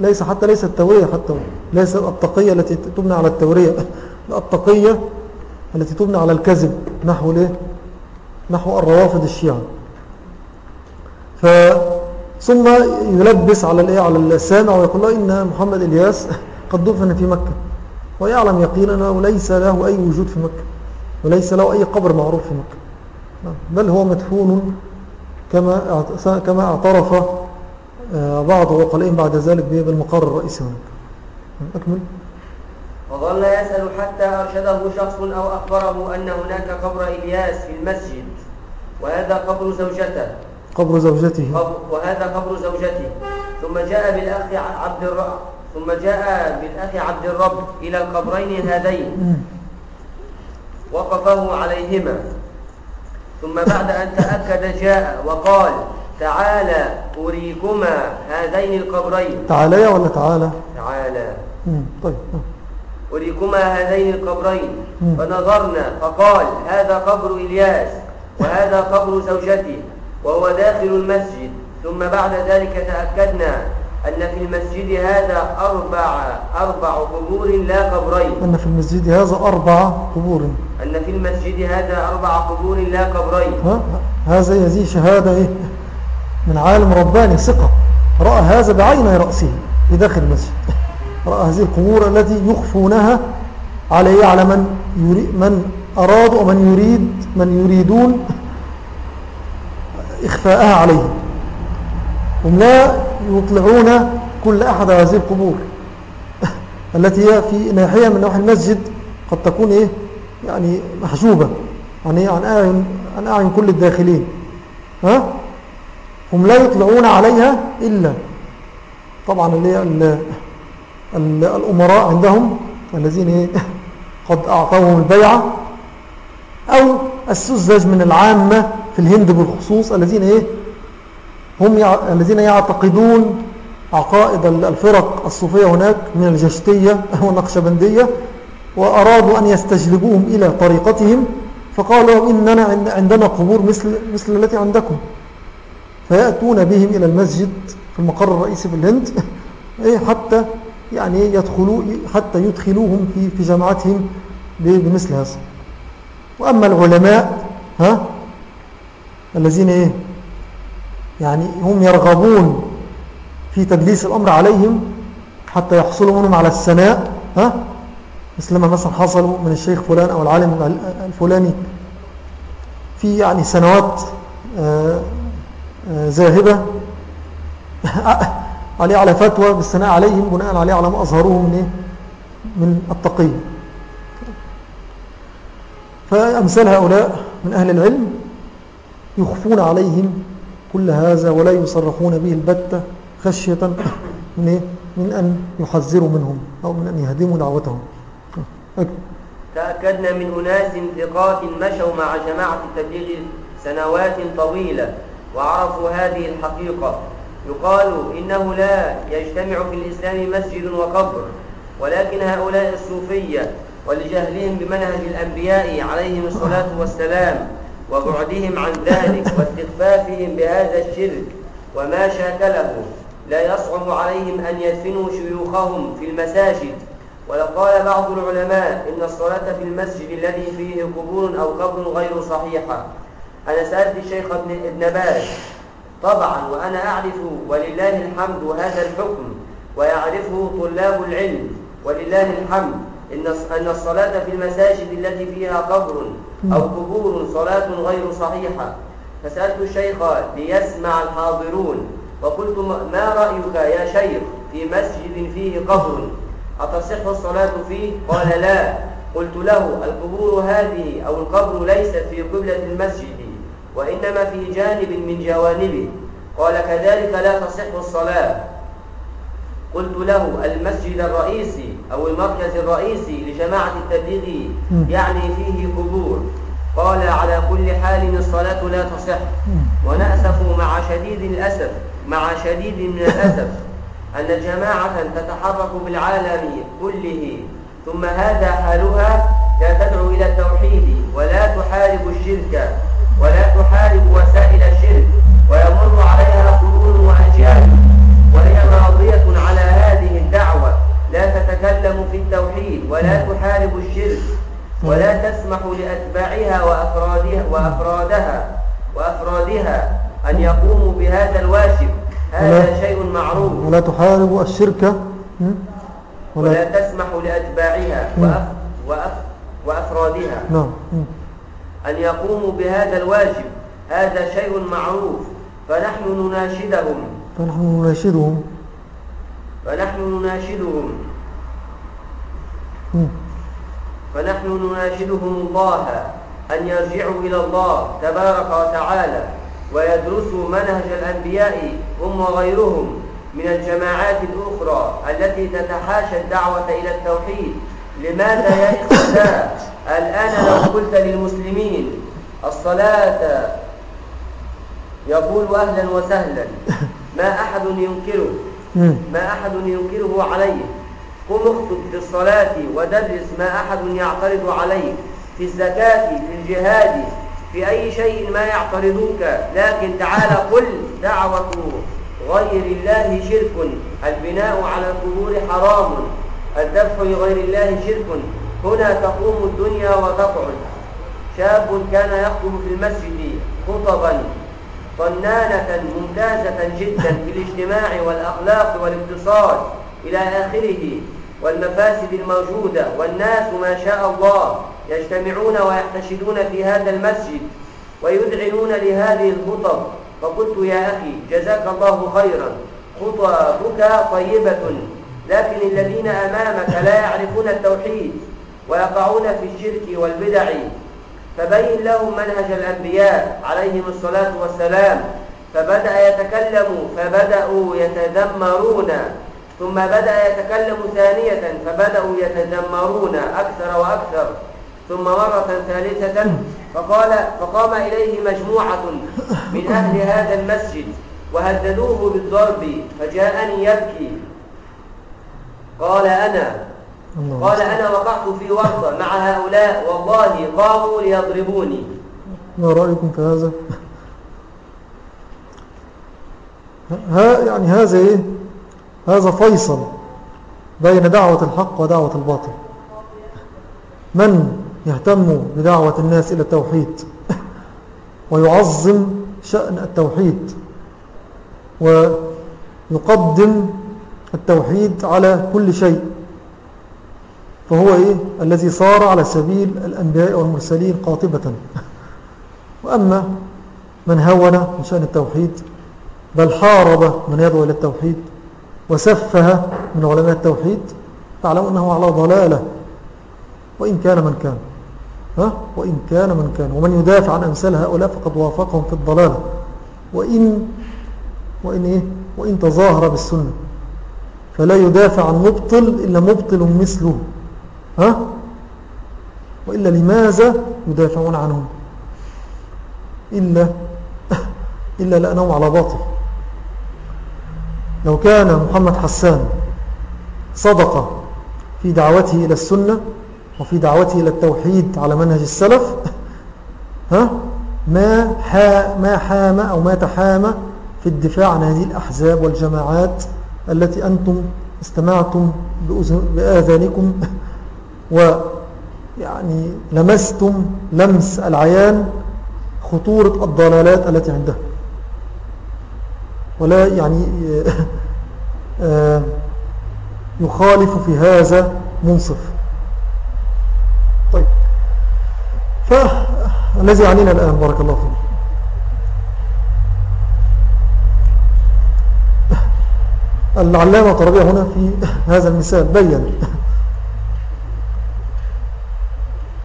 ليس حتى ليس التورية حتى. ليس التقية التي تبنى على التورية. التقية التي تبنى على الكذب. نحو ليه؟ نحو الروافد الشيعة. ف ثم يلبس على الايه على السامع ويقول له إن محمد إلياس قد دفن في مكة. ويعلم يقينا أنه ليس له أي وجود في مكة وليس له أي قبر معروف في نعم. بل هو مدفون كما كما اعترف آه، بعض عقلائهم بعد ذلك بالمقر الرئيسي هناك. أكمل. وظل يسأل حتى أرشده شخص أو أخبره أن هناك قبر إلياس في المسجد وهذا قبر زوجته. قبر زوجته قبر وهذا قبر زوجته ثم جاء بالأخ عبد الرب ثم جاء بالأخ عبد الرب إلى القبرين هذين. وقفه عليهما ثم بعد أن تأكد جاء وقال تعالى أريكما هذين القبرين تعالى ولا تعالى تعالى. طيب آه. أريكما هذين القبرين. فنظرنا فقال هذا قبر إلياس وهذا قبر زوجته وهو داخل المسجد. ثم بعد ذلك تأكدنا أن في المسجد هذا أربع أربع قبور لا قبرين. أن في المسجد هذا أربع قبور. أن في المسجد هذا أربع قبور لا قبرين. ها؟ هذا يزي شهادة إيه؟ من عالم رباني ثقة. رأى هذا بعين رأسه في داخل المسجد. رأى هذه القبور التي يخفونها عليه على من يريد من أراد ومن يريد من يريدون. إخفاءها عليه هم لا يطلعون كل أحد هذه القبور. التي هي في ناحية من نواحي المسجد قد تكون إيه؟ يعني محجوبة عن إيه؟ عن أعين, عن أعين كل الداخلين. ها؟ هم لا يطلعون عليها إلا. طبعا اللي ال- ال- الأمراء عندهم الذين إيه؟ قد أعطوهم البيعة أو السذج من العامة في الهند بالخصوص الذين إيه؟ هم يع... الذين يعتقدون عقائد ال- الفرق الصوفية هناك من الجشتية والنقشبندية وأرادوا أن يستجلبوهم إلى طريقتهم فقالوا إننا عند- عندنا قبور مثل, مثل التي عندكم. فيأتون بهم إلى المسجد في المقر الرئيسي في الهند إيه؟ حتى يعني يدخلوا حتى يدخلوهم في في جماعتهم ب- بمثل هذا. وأما العلماء ها؟ الذين إيه؟ يعني هم يرغبون في تدليس الأمر عليهم حتى يحصلوا منهم على السناء ها؟ مثل ما مثلا حصلوا من الشيخ فلان أو العالم الفلاني في يعني سنوات آه، آه، ذاهبة عليه على فتوى بالثناء عليهم بناء عليه على ما أظهروه من, إيه؟ من التقي فأمثال هؤلاء من أهل العلم يخفون عليهم كل هذا ولا يصرحون به البتة خشية من, إيه؟ من أن يحذروا منهم أو من أن يهدموا دعوتهم. تأكدنا من أناس ثقات مشوا مع جماعة التبليغ سنوات طويلة وعرفوا هذه الحقيقة يقال إنه لا يجتمع في الإسلام مسجد وقبر ولكن هؤلاء الصوفية ولجهلهم بمنهج الأنبياء عليهم الصلاة والسلام وبعدهم عن ذلك واستخفافهم بهذا الشرك وما شاكله لا يصعب عليهم أن يدفنوا شيوخهم في المساجد. وقال بعض العلماء إن الصلاة في المسجد الذي فيه قبور أو قبر غير صحيحة. أنا سألت الشيخ ابن, باز طبعا وأنا أعرف ولله الحمد هذا الحكم ويعرفه طلاب العلم ولله الحمد إن الصلاة في المساجد التي فيها قبر أو قبور صلاة غير صحيحة. فسألت الشيخ ليسمع الحاضرون. وقلت ما رأيك يا شيخ في مسجد فيه قبر؟ أتصح الصلاة فيه؟ قال لا. قلت له القبور هذه أو القبر ليست في قبلة المسجد وإنما في جانب من جوانبه. قال كذلك لا تصح الصلاة. قلت له المسجد الرئيسي أو المركز الرئيسي لجماعة التبليغ يعني فيه قبور. قال على كل حال الصلاة لا تصح. ونأسف مع شديد الأسف مع شديد من الأسف أن جماعة تتحرك بالعالم كله. ثم هذا حالها لا تدعو إلى التوحيد ولا تحارب الشرك ولا تحارب وسائل الشرك ويمر عليها قرون وأجيال. لا تتكلم في التوحيد ولا تحارب الشرك ولا تسمح لأتباعها وأفرادها, وأفرادها, وأفرادها أن يقوموا بهذا الواجب. هذا شيء معروف. ولا تحارب الشرك? ولا ولا تسمح لأتباعها وأف وأف وأفرادها. نعم. أن يقوموا بهذا الواجب. هذا شيء معروف. فنحن نناشدهم. فنحن نناشدهم. فنحن نناشدهم. فنحن نناشدهم الله أن يرجعوا إلى الله تبارك وتعالى ويدرسوا منهج الأنبياء هم وغيرهم من الجماعات الأخرى التي تتحاشى الدعوة إلى التوحيد. لماذا يا إخوة الآن لو قلت للمسلمين الصلاة يقول أهلا وسهلا ما أحد ينكره. ما أحد ينكره عليه. قم اخطب في الصلاة ودرس ما أحد يعترض عليك في الزكاة في الجهاد في أي شيء ما يعترضوك. لكن تعالى قل دعوة غير الله شرك. البناء على القبور حرام. الذبح لغير الله شرك. هنا تقوم الدنيا وتقعد. شاب كان يخطب في المسجد خطبا. طنانة ممتازة جدا في الاجتماع والأخلاق والاقتصاد إلى آخره والمفاسد الموجودة والناس ما شاء الله يجتمعون ويحتشدون في هذا المسجد ويذعنون لهذه الخطب. فقلت يا أخي جزاك الله خيرا. خطبك طيبة لكن الذين أمامك لا يعرفون التوحيد ويقعون في الشرك والبدع فبين لهم منهج الأنبياء عليهم الصلاة والسلام فبدأ يتكلم فبدأوا يتذمرون ثم بدأ يتكلم ثانية فبدأوا يتذمرون أكثر وأكثر ثم مرة ثالثة فقال فقام إليه مجموعة من أهل هذا المسجد وهددوه بالضرب فجاءني يبكي. قال أنا قال أنا وقعت في ورطة مع هؤلاء والله قاموا ليضربوني. ما رأيكم في هذا؟ ها يعني هذا إيه؟ هذا فيصل بين دعوة الحق ودعوة الباطل. من يهتم بدعوة الناس إلى التوحيد؟ ويعظم شأن التوحيد. ويقدم التوحيد على كل شيء. فهو إيه؟ الذي صار على سبيل الأنبياء والمرسلين قاطبة. وأما من هون من شأن التوحيد بل حارب من يدعو إلى التوحيد وسفه من علماء التوحيد فاعلم أنه على ضلالة. وإن كان من كان. ها؟ وإن كان من كان. ومن يدافع عن أمثال هؤلاء فقد وافقهم في الضلالة. وإن, وإن, إيه؟ وإن تظاهر بالسنة. فلا يدافع عن مبطل إلا مبطل مثله. ها؟ وإلا لماذا يدافعون عنهم؟ إلا, إلا لأنهم على باطل. لو كان محمد حسان صدق في دعوته إلى السنة وفي دعوته إلى التوحيد على منهج السلف ها؟ ما, ما حام أو ما تحام في الدفاع عن هذه الأحزاب والجماعات التي أنتم استمعتم بآذانكم ويعني لمستم لمس العيان خطورة الضلالات التي عندها ولا يعني آه، يخالف في هذا منصف. طيب. فالذي عنينا الآن بارك الله فيك. العلامة طربية هنا في هذا المثال بيّن.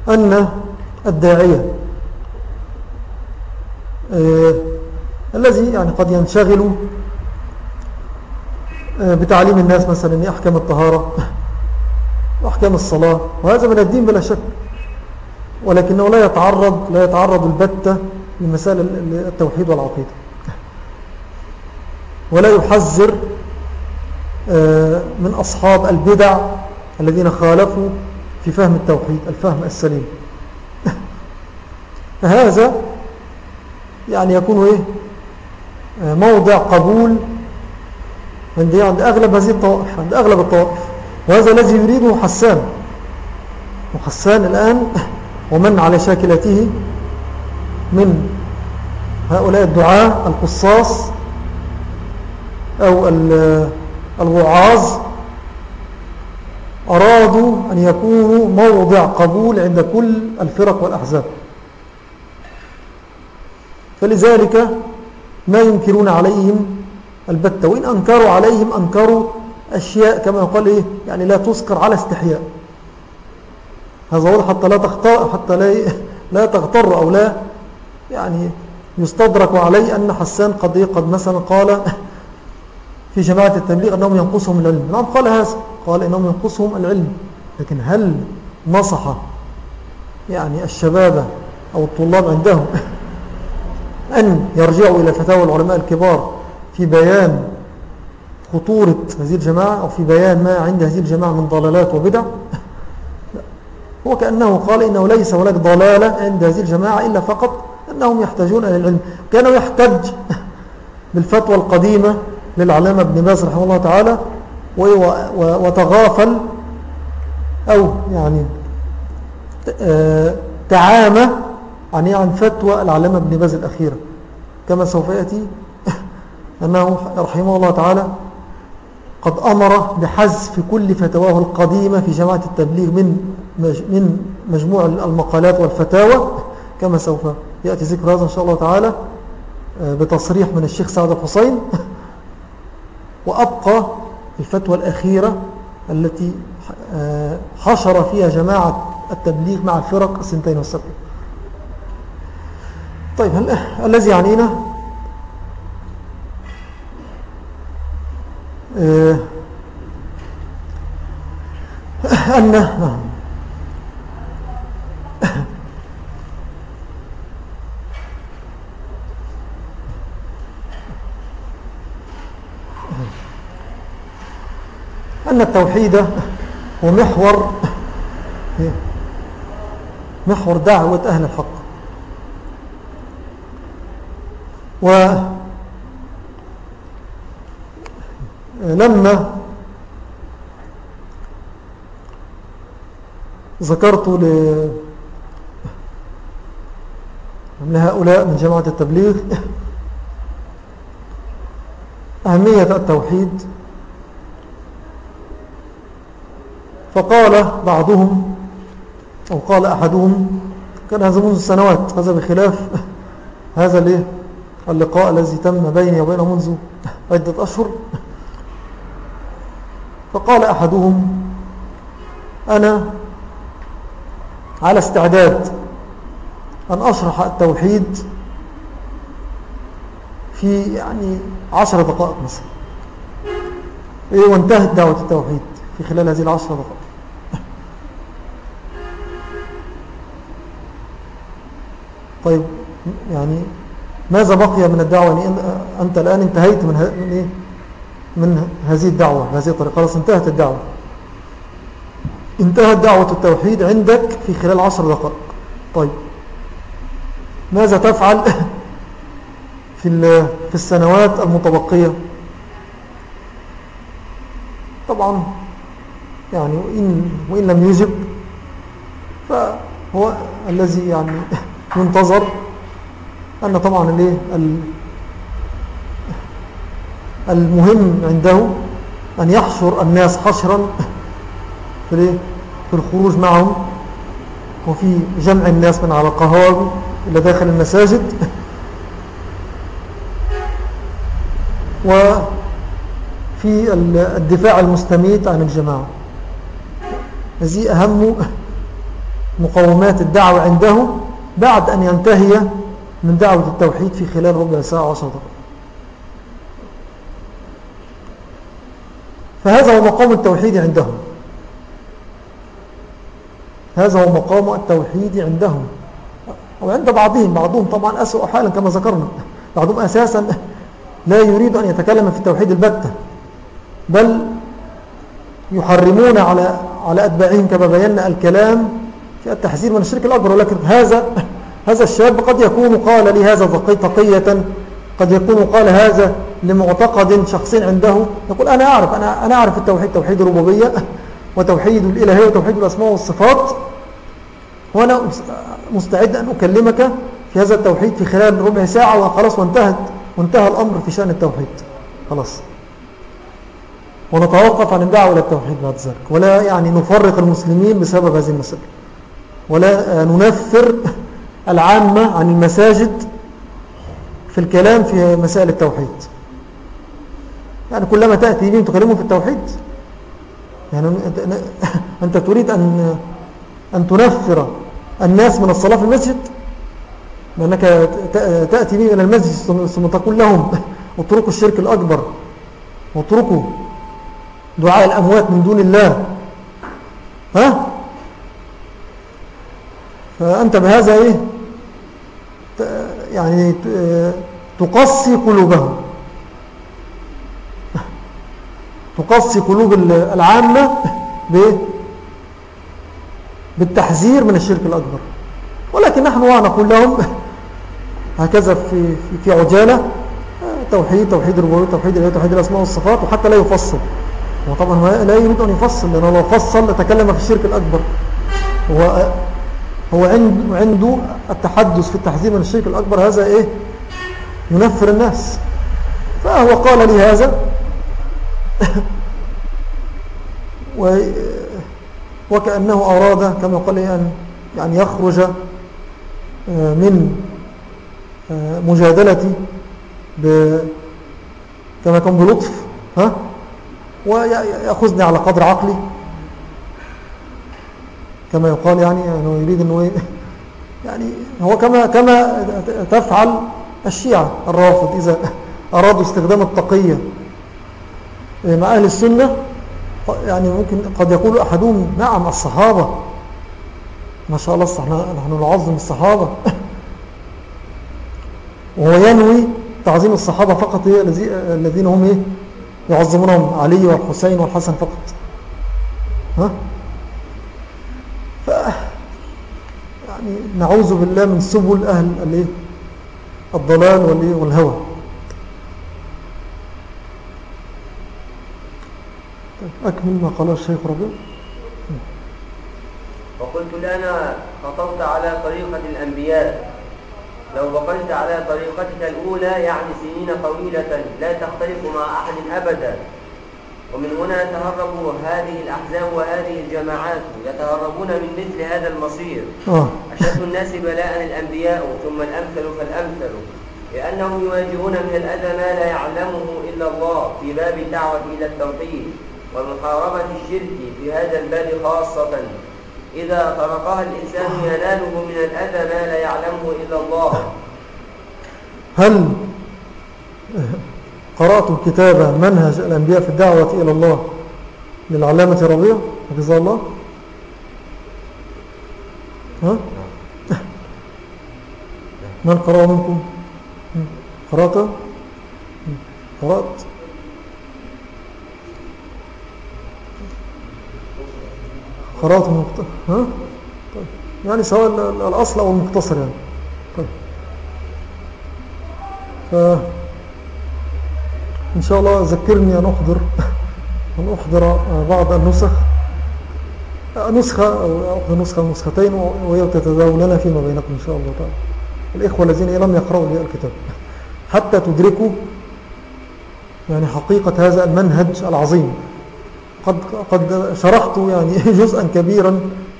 أن الداعية آه الذي يعني قد ينشغل آه بتعليم الناس مثلا أحكام الطهارة وأحكام الصلاة وهذا من الدين بلا شك ولكنه لا يتعرض لا يتعرض البتة لمسائل التوحيد والعقيدة ولا يحذر آه، من أصحاب البدع الذين خالفوا في فهم التوحيد الفهم السليم. فهذا يعني يكون آه، موضع قبول عند عند أغلب هذه الطوائف عند أغلب الطوائف. وهذا الذي يريده حسان. وحسان الآن ومن على شاكلته من هؤلاء الدعاء القصاص أو الوعاظ أرادوا أن يكونوا موضع قبول عند كل الفرق والأحزاب. فلذلك ما ينكرون عليهم البتة وإن أنكروا عليهم أنكروا أشياء كما يقال إيه؟ يعني لا تذكر على استحياء. هذا واضح حتى لا تختار حتى لا, لا تغتر أو لا يعني يستدرك عليه أن حسان قد, إيه؟ قد مثلا قال في جماعة التبليغ أنهم ينقصهم العلم. نعم قال هذا قال أنهم ينقصهم العلم. لكن هل نصح يعني الشباب أو الطلاب عندهم أن يرجعوا إلى فتاوى العلماء الكبار في بيان خطورة هذه الجماعة أو في بيان ما عند هذه الجماعة من ضلالات وبدع؟ هو كأنه قال إنه ليس هناك ضلالة عند هذه الجماعة إلا فقط أنهم يحتاجون إلى العلم. كانوا يحتج بالفتوى القديمة للعلامة ابن باز رحمه الله تعالى وتغافل أو يعني آه، تعامى عن عن فتوى العلامة ابن باز الأخيرة. كما سوف يأتي أنه رحمه الله تعالى قد أمر بحذف كل فتواه القديمة في جماعة التبليغ من من مجموع المقالات والفتاوى. كما سوف يأتي ذكر هذا إن شاء الله تعالى آه، بتصريح من الشيخ سعد الحسين. وأبقى الفتوى الأخيرة التي آه، حشر فيها جماعة التبليغ مع الفرق السنتين والسبعين طيب الذي يعنينا؟ آه، أن أن التوحيد هو محور محور دعوة أهل الحق. ولما ذكرت لهؤلاء من جماعة التبليغ أهمية التوحيد فقال بعضهم أو قال أحدهم كان هذا منذ سنوات هذا بخلاف هذا اللقاء الذي تم بيني وبينه منذ عدة أشهر. فقال أحدهم أنا على استعداد أن أشرح التوحيد في يعني عشر دقائق مثلا. إيه وانتهت دعوة التوحيد في خلال هذه العشر دقائق. طيب يعني ماذا بقي من الدعوة؟ يعني أنت الآن انتهيت من, من, إيه؟ من هذه الدعوة بهذه الطريقة. خلاص انتهت الدعوة. انتهت دعوة التوحيد عندك في خلال عشر دقائق. طيب. ماذا تفعل في, في السنوات المتبقية؟ طبعا يعني وإن, وإن لم يجب فهو الذي يعني ينتظر أن طبعا المهم عنده أن يحشر الناس حشرا في, في الخروج معهم. وفي جمع الناس من على القهاوي إلى داخل المساجد. وفي الدفاع المستميت عن الجماعة. هذه أهم مقومات الدعوة عنده. بعد أن ينتهي من دعوة التوحيد في خلال ربع ساعة وعشر دقائق فهذا هو مقام التوحيد عندهم. هذا هو مقام التوحيد عندهم. وعند بعضهم بعضهم طبعا أسوأ حالا كما ذكرنا. بعضهم أساسا لا يريد أن يتكلم في التوحيد البتة بل يحرمون على على أتباعهم كما بينا الكلام التحذير من الشرك الأكبر ولكن هذا هذا الشاب قد يكون قال لهذا تقية قد يكون قال هذا لمعتقد شخص عنده. يقول أنا أعرف أنا, أنا أعرف التوحيد توحيد الربوبية وتوحيد الإلهية وتوحيد الأسماء والصفات. وأنا مستعد أن أكلمك في هذا التوحيد في خلال ربع ساعة وخلاص وانتهت وانتهى الأمر في شأن التوحيد. خلاص. ونتوقف عن الدعوة إلى التوحيد بعد ذلك. ولا يعني نفرق المسلمين بسبب هذه المسألة. ولا ننفر العامة عن المساجد في الكلام في مسائل التوحيد. يعني كلما تأتي بهم تكلمهم في التوحيد. يعني أنت, تريد أن, أن تنفر الناس من الصلاة في المسجد؟ لأنك تأتي بهم إلى المسجد ثم تقول لهم اتركوا الشرك الأكبر واتركوا دعاء الأموات من دون الله. ها؟ فأنت بهذا إيه؟ يعني تقصي قلوبهم. تقصي قلوب العامة بالتحذير من الشرك الأكبر. ولكن نحن نقول لهم هكذا في, في عجالة توحيد توحيد الربوبية توحيد الإله توحيد الأسماء والصفات وحتى لا يفصل. وطبعا لا يريد أن يفصل لأنه لو فصل لتكلم في الشرك الأكبر. هو هو عنده التحدث في التحذير من الشرك الأكبر هذا إيه؟ ينفر الناس. فهو قال لي هذا وكأنه أراد كما قال أن يعني يخرج آه، من آه، مجادلتي كما كان بلطف ها؟ ويأخذني على قدر عقلي. كما يقال يعني أنه يريد أنه إيه؟ يعني هو كما, كما تفعل الشيعة الرافض إذا أرادوا استخدام التقية مع أهل السنة يعني ممكن قد يقول أحدهم نعم الصحابة ما شاء الله نحن نعظم الصحابة وهو ينوي تعظيم الصحابة فقط هي الذين هم إيه؟ يعظمونهم علي والحسين والحسن فقط ها ف يعني نعوذ بالله من سبل أهل الضلال والهوى. أكمل ما قال الشيخ ربيع. وقلت لنا خطبت على طريقة الأنبياء. لو بقيت على طريقتك الأولى يعني سنين طويلة لا تختلف مع أحد أبدا. ومن هنا تهربوا هذه الأحزاب وهذه الجماعات يتهربون من مثل هذا المصير. آه. أشد الناس بلاء الأنبياء ثم الأمثل فالأمثل. لأنهم يواجهون من الأذى ما لا يعلمه إلا الله في باب الدعوة إلى التوحيد ومحاربة الشرك في هذا الباب خاصة. إذا طرقها الإنسان يناله من الأذى ما لا يعلمه إلا الله. هل قرأت كتاب منهج الأنبياء في الدعوة إلى الله للعلامة ربيع حفظه الله. ها؟ من قرأ منكم؟ قرأت؟ قرأت. قرأت المختصر ها؟ طيب. يعني سواء الأصل أو المختصر يعني. طيب. ف إن شاء الله ذكرني أن أحضر أن أحضر بعض النسخ نسخة أو أحضر نسخة نسختين وهي تتداولنا فيما بينكم إن شاء الله تعالى. الإخوة الذين لم يقرأوا لي الكتاب حتى تدركوا يعني حقيقة هذا المنهج العظيم. قد, قد شرحت يعني جزءا كبيرا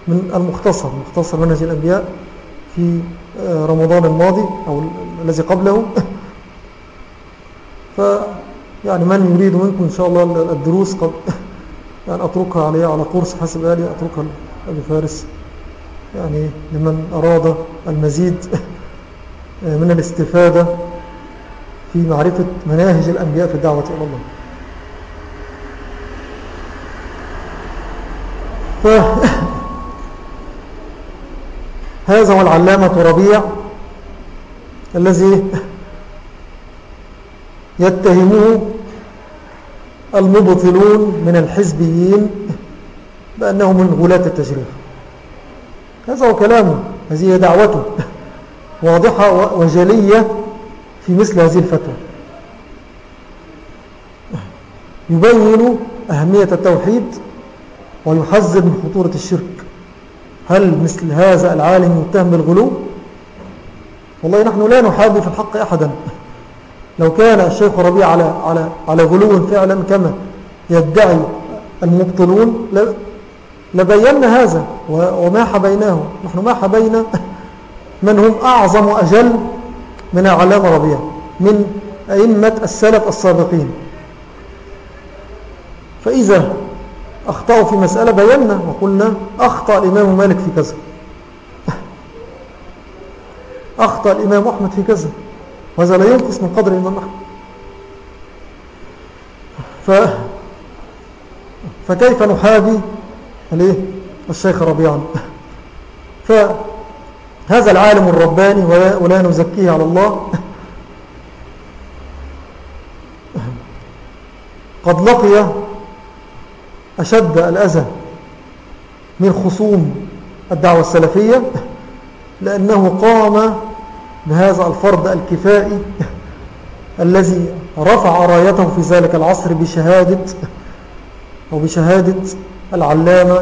من المختصر مختصر منهج الأنبياء في رمضان الماضي أو الذي قبله. ف يعني من يريد منكم إن شاء الله الدروس قد يعني أتركها عليها على قرص حسب آلي أتركها لأبي فارس. يعني لمن أراد المزيد من الاستفادة في معرفة مناهج الأنبياء في الدعوة إلى الله. هذا هو العلامة ربيع الذي يتهمه المبطلون من الحزبيين بأنهم من غلاة التشريع هذا هو كلامه هذه دعوته. واضحة وجلية في مثل هذه الفتوى. يبين أهمية التوحيد ويحذر من خطورة الشرك. هل مثل هذا العالم يتهم بالغلو؟ والله نحن لا نحابي في الحق أحدا. لو كان الشيخ ربيع على, على, على غلو فعلا كما يدعي المبطلون لبينا هذا وما حبيناه نحن ما حبينا من هم أعظم أجل من أعلام ربيع من أئمة السلف السابقين. فإذا أخطأوا في مسألة بينا وقلنا أخطأ الإمام مالك في كذا. أخطأ الإمام أحمد في كذا. وهذا لا ينقص من قدر الإمام أحمد ف... فكيف نحابي الشيخ ربيعا. فهذا العالم الرباني ولا نزكيه على الله. قد لقي أشد الأذى من خصوم الدعوة السلفية لأنه قام بهذا الفرض الكفائي الذي رفع رايته في ذلك العصر بشهادة أو بشهادة العلامة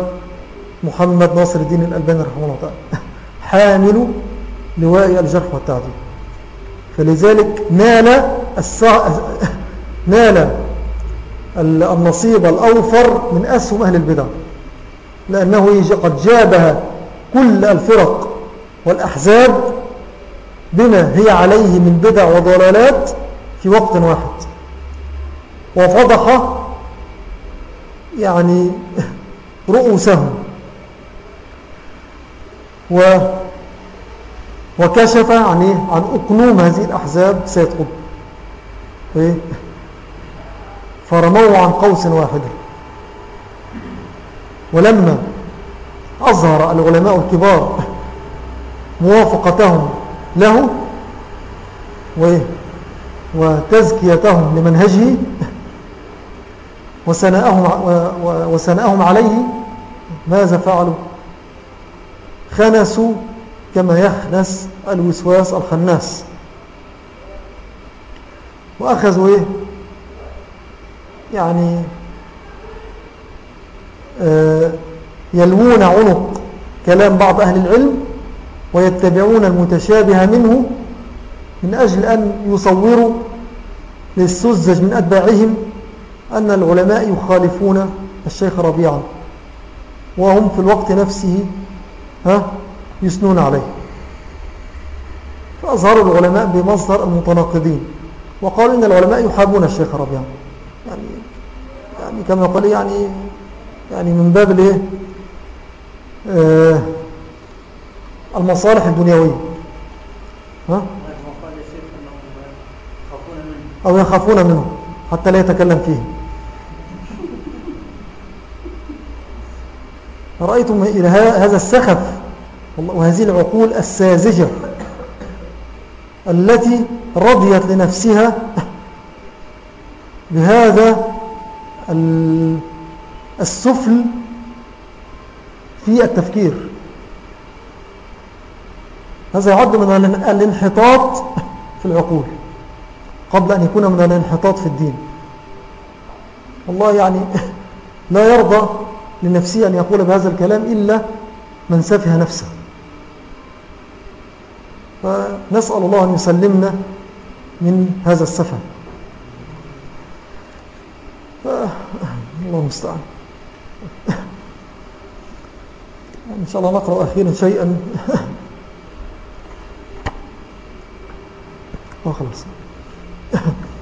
محمد ناصر الدين الألباني رحمه الله تعالى حامل لواء الجرح والتعديل. فلذلك نال السع... نال النصيب الأوفر من أسهم أهل البدع لأنه قد جابها كل الفرق والأحزاب بما هي عليه من بدع وضلالات في وقت واحد وفضح يعني رؤوسهم و وكشف عن, إيه؟ عن أقنوم هذه الأحزاب سيد قطب إيه؟ فرموه عن قوس واحد ولما أظهر العلماء الكبار موافقتهم له وتزكيتهم لمنهجه وسنأهم, وسنأهم عليه. ماذا فعلوا؟ خنسوا كما يخنس الوسواس الخناس. وأخذوا إيه؟ يعني آه يلوون عنق. كلام بعض أهل العلم ويتبعون المتشابه منه من أجل أن يصوروا للسذج من أتباعهم أن العلماء يخالفون الشيخ ربيعا وهم في الوقت نفسه ها يسنون عليه. فأظهروا العلماء بمصدر المتناقضين وقالوا إن العلماء يحابون الشيخ ربيعا. يعني, يعني كما قال يعني يعني من باب الايه آه المصالح الدنيوية. ها؟ أو يخافون منه حتى لا يتكلم فيه. رأيتم إلى هذا السخف وهذه العقول الساذجة التي رضيت لنفسها بهذا السفل في التفكير. هذا يعد من الانحطاط في العقول قبل أن يكون من الانحطاط في الدين. والله يعني لا يرضى لنفسه أن يقول بهذا الكلام إلا من سفه نفسه. فنسأل الله أن يسلمنا من هذا السفه. الله المستعان. إن شاء الله نقرأ أخيرا شيئا. وخلاص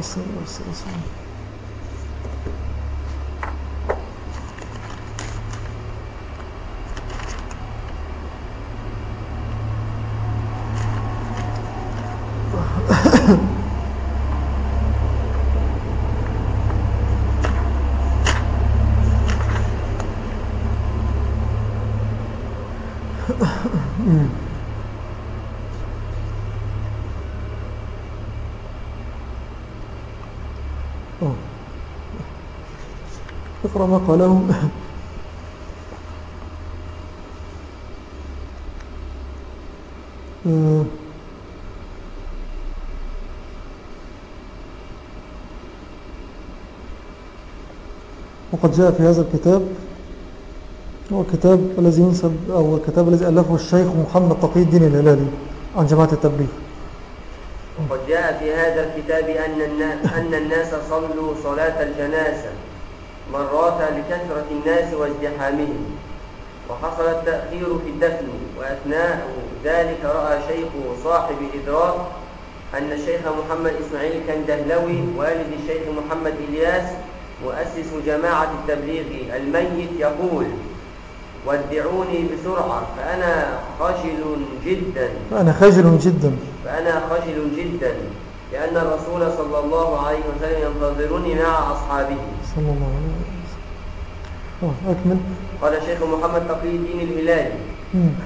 صلى الله عليه وسلم Ugh. مم. آه. ما قاله آه. وقد جاء في هذا الكتاب هو الكتاب الذي ينسب أو الكتاب الذي ألفه الشيخ محمد تقي الدين الهلالي عن جماعة التبليغ وقد جاء في هذا الكتاب أن أن الناس صلوا صلاة الجنازة. مرات لكثرة الناس وازدحامهم وحصل التأخير في الدفن وأثناء ذلك رأى شيخ صاحب الإدراك أن الشيخ محمد إسماعيل كندهلوي والد الشيخ محمد إلياس مؤسس جماعة التبليغ الميت يقول ودعوني بسرعة فأنا خجل جدا. فأنا خجل جدا. فأنا خجل جدا لأن الرسول صلى الله عليه وسلم ينتظرني مع أصحابه. صلى الله عليه وسلم. آه، أكمل. قال الشيخ محمد تقي الدين الهلالي.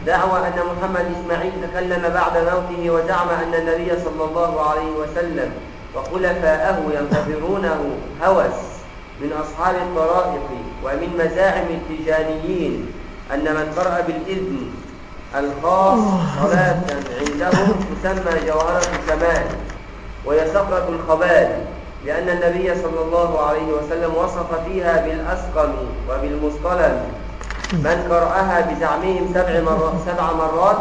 دعوى أن محمد إسماعيل تكلم بعد موته وزعم أن النبي صلى الله عليه وسلم وخلفاءه ينتظرونه هوس من أصحاب الطرائق ومن مزاعم التجانيين أن من قرأ بالإذن الخاص صلاة عندهم تسمى جوهرة الكمال وهي سقرة الخبال. لأن النبي صلى الله عليه وسلم وصف فيها بالأسقم وبالمصطلم. من قرأها بزعمهم سبع مرات, سبع مرات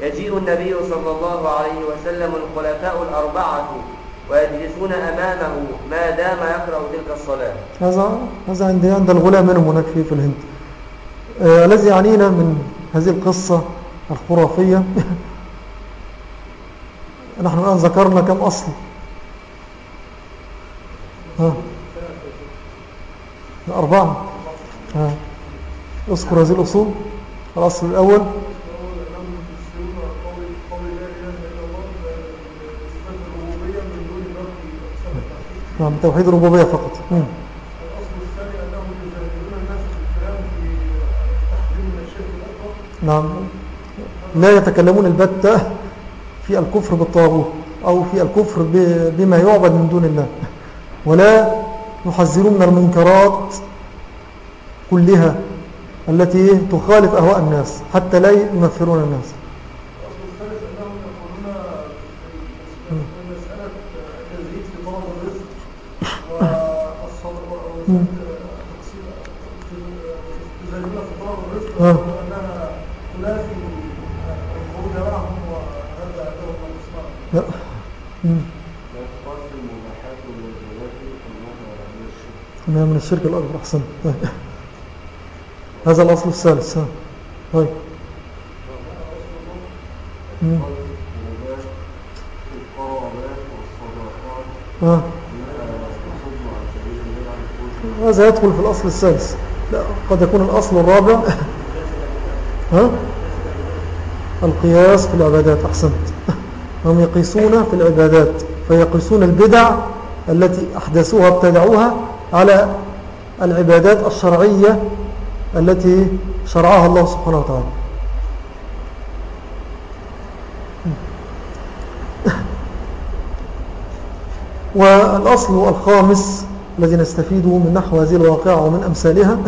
يجيء النبي صلى الله عليه وسلم الخلفاء الأربعة ويجلسون أمامه ما دام يقرأ تلك الصلاة. هذا هذا عندي عند الغلام منهم هناك في في الهند. آه الذي يعنينا من هذه القصة الخرافية. نحن الآن ذكرنا كم أصل. ها. أربعة اذكر هذه الأصول. الأصل الأول. نعم توحيد الربوبية فقط. مم. نعم. لا يتكلمون البتة في الكفر بالطاغوت أو في الكفر بما يعبد من دون الله. ولا يحذرون من المنكرات كلها التي تخالف أهواء الناس حتى لا ينفرون الناس. الأصل الثالث أنهم يقولون في مسألة التزهيد في طلب الرزق والصدق مم. يزهدون في طلب الرزق آه. ويقولون أنها تنافي الخروج معهم وهذا عندهم الإسلام لا مم. لا تقاتل المباحات والواجبات انها من الشرك الأكبر أحسن طيب. هذا الأصل الثالث. طيب. هذا يدخل في الأصل الثالث. لا قد يكون الأصل الرابع. ها. القياس في العبادات أحسنت هم يقيسون في العبادات فيقيسون البدع التي أحدثوها ابتدعوها على العبادات الشرعية التي شرعها الله سبحانه وتعالى. والأصل الخامس الذي نستفيده من نحو هذه الواقعة ومن أمثالها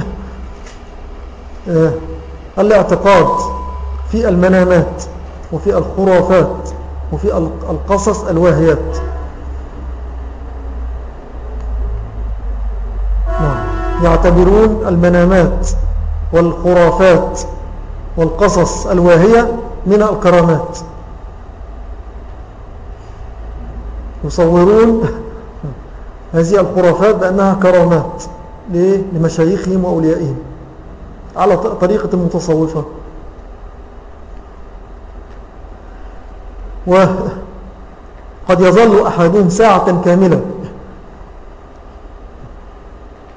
آه، الاعتقاد في المنامات وفي الخرافات وفي ال- القصص الواهيات نعم يعتبرون المنامات والخرافات والقصص الواهية من الكرامات يصورون هذه الخرافات بأنها كرامات؟ لمشايخهم وأوليائهم على طريقة المتصوفة وقد يظل أحدهم ساعة كاملة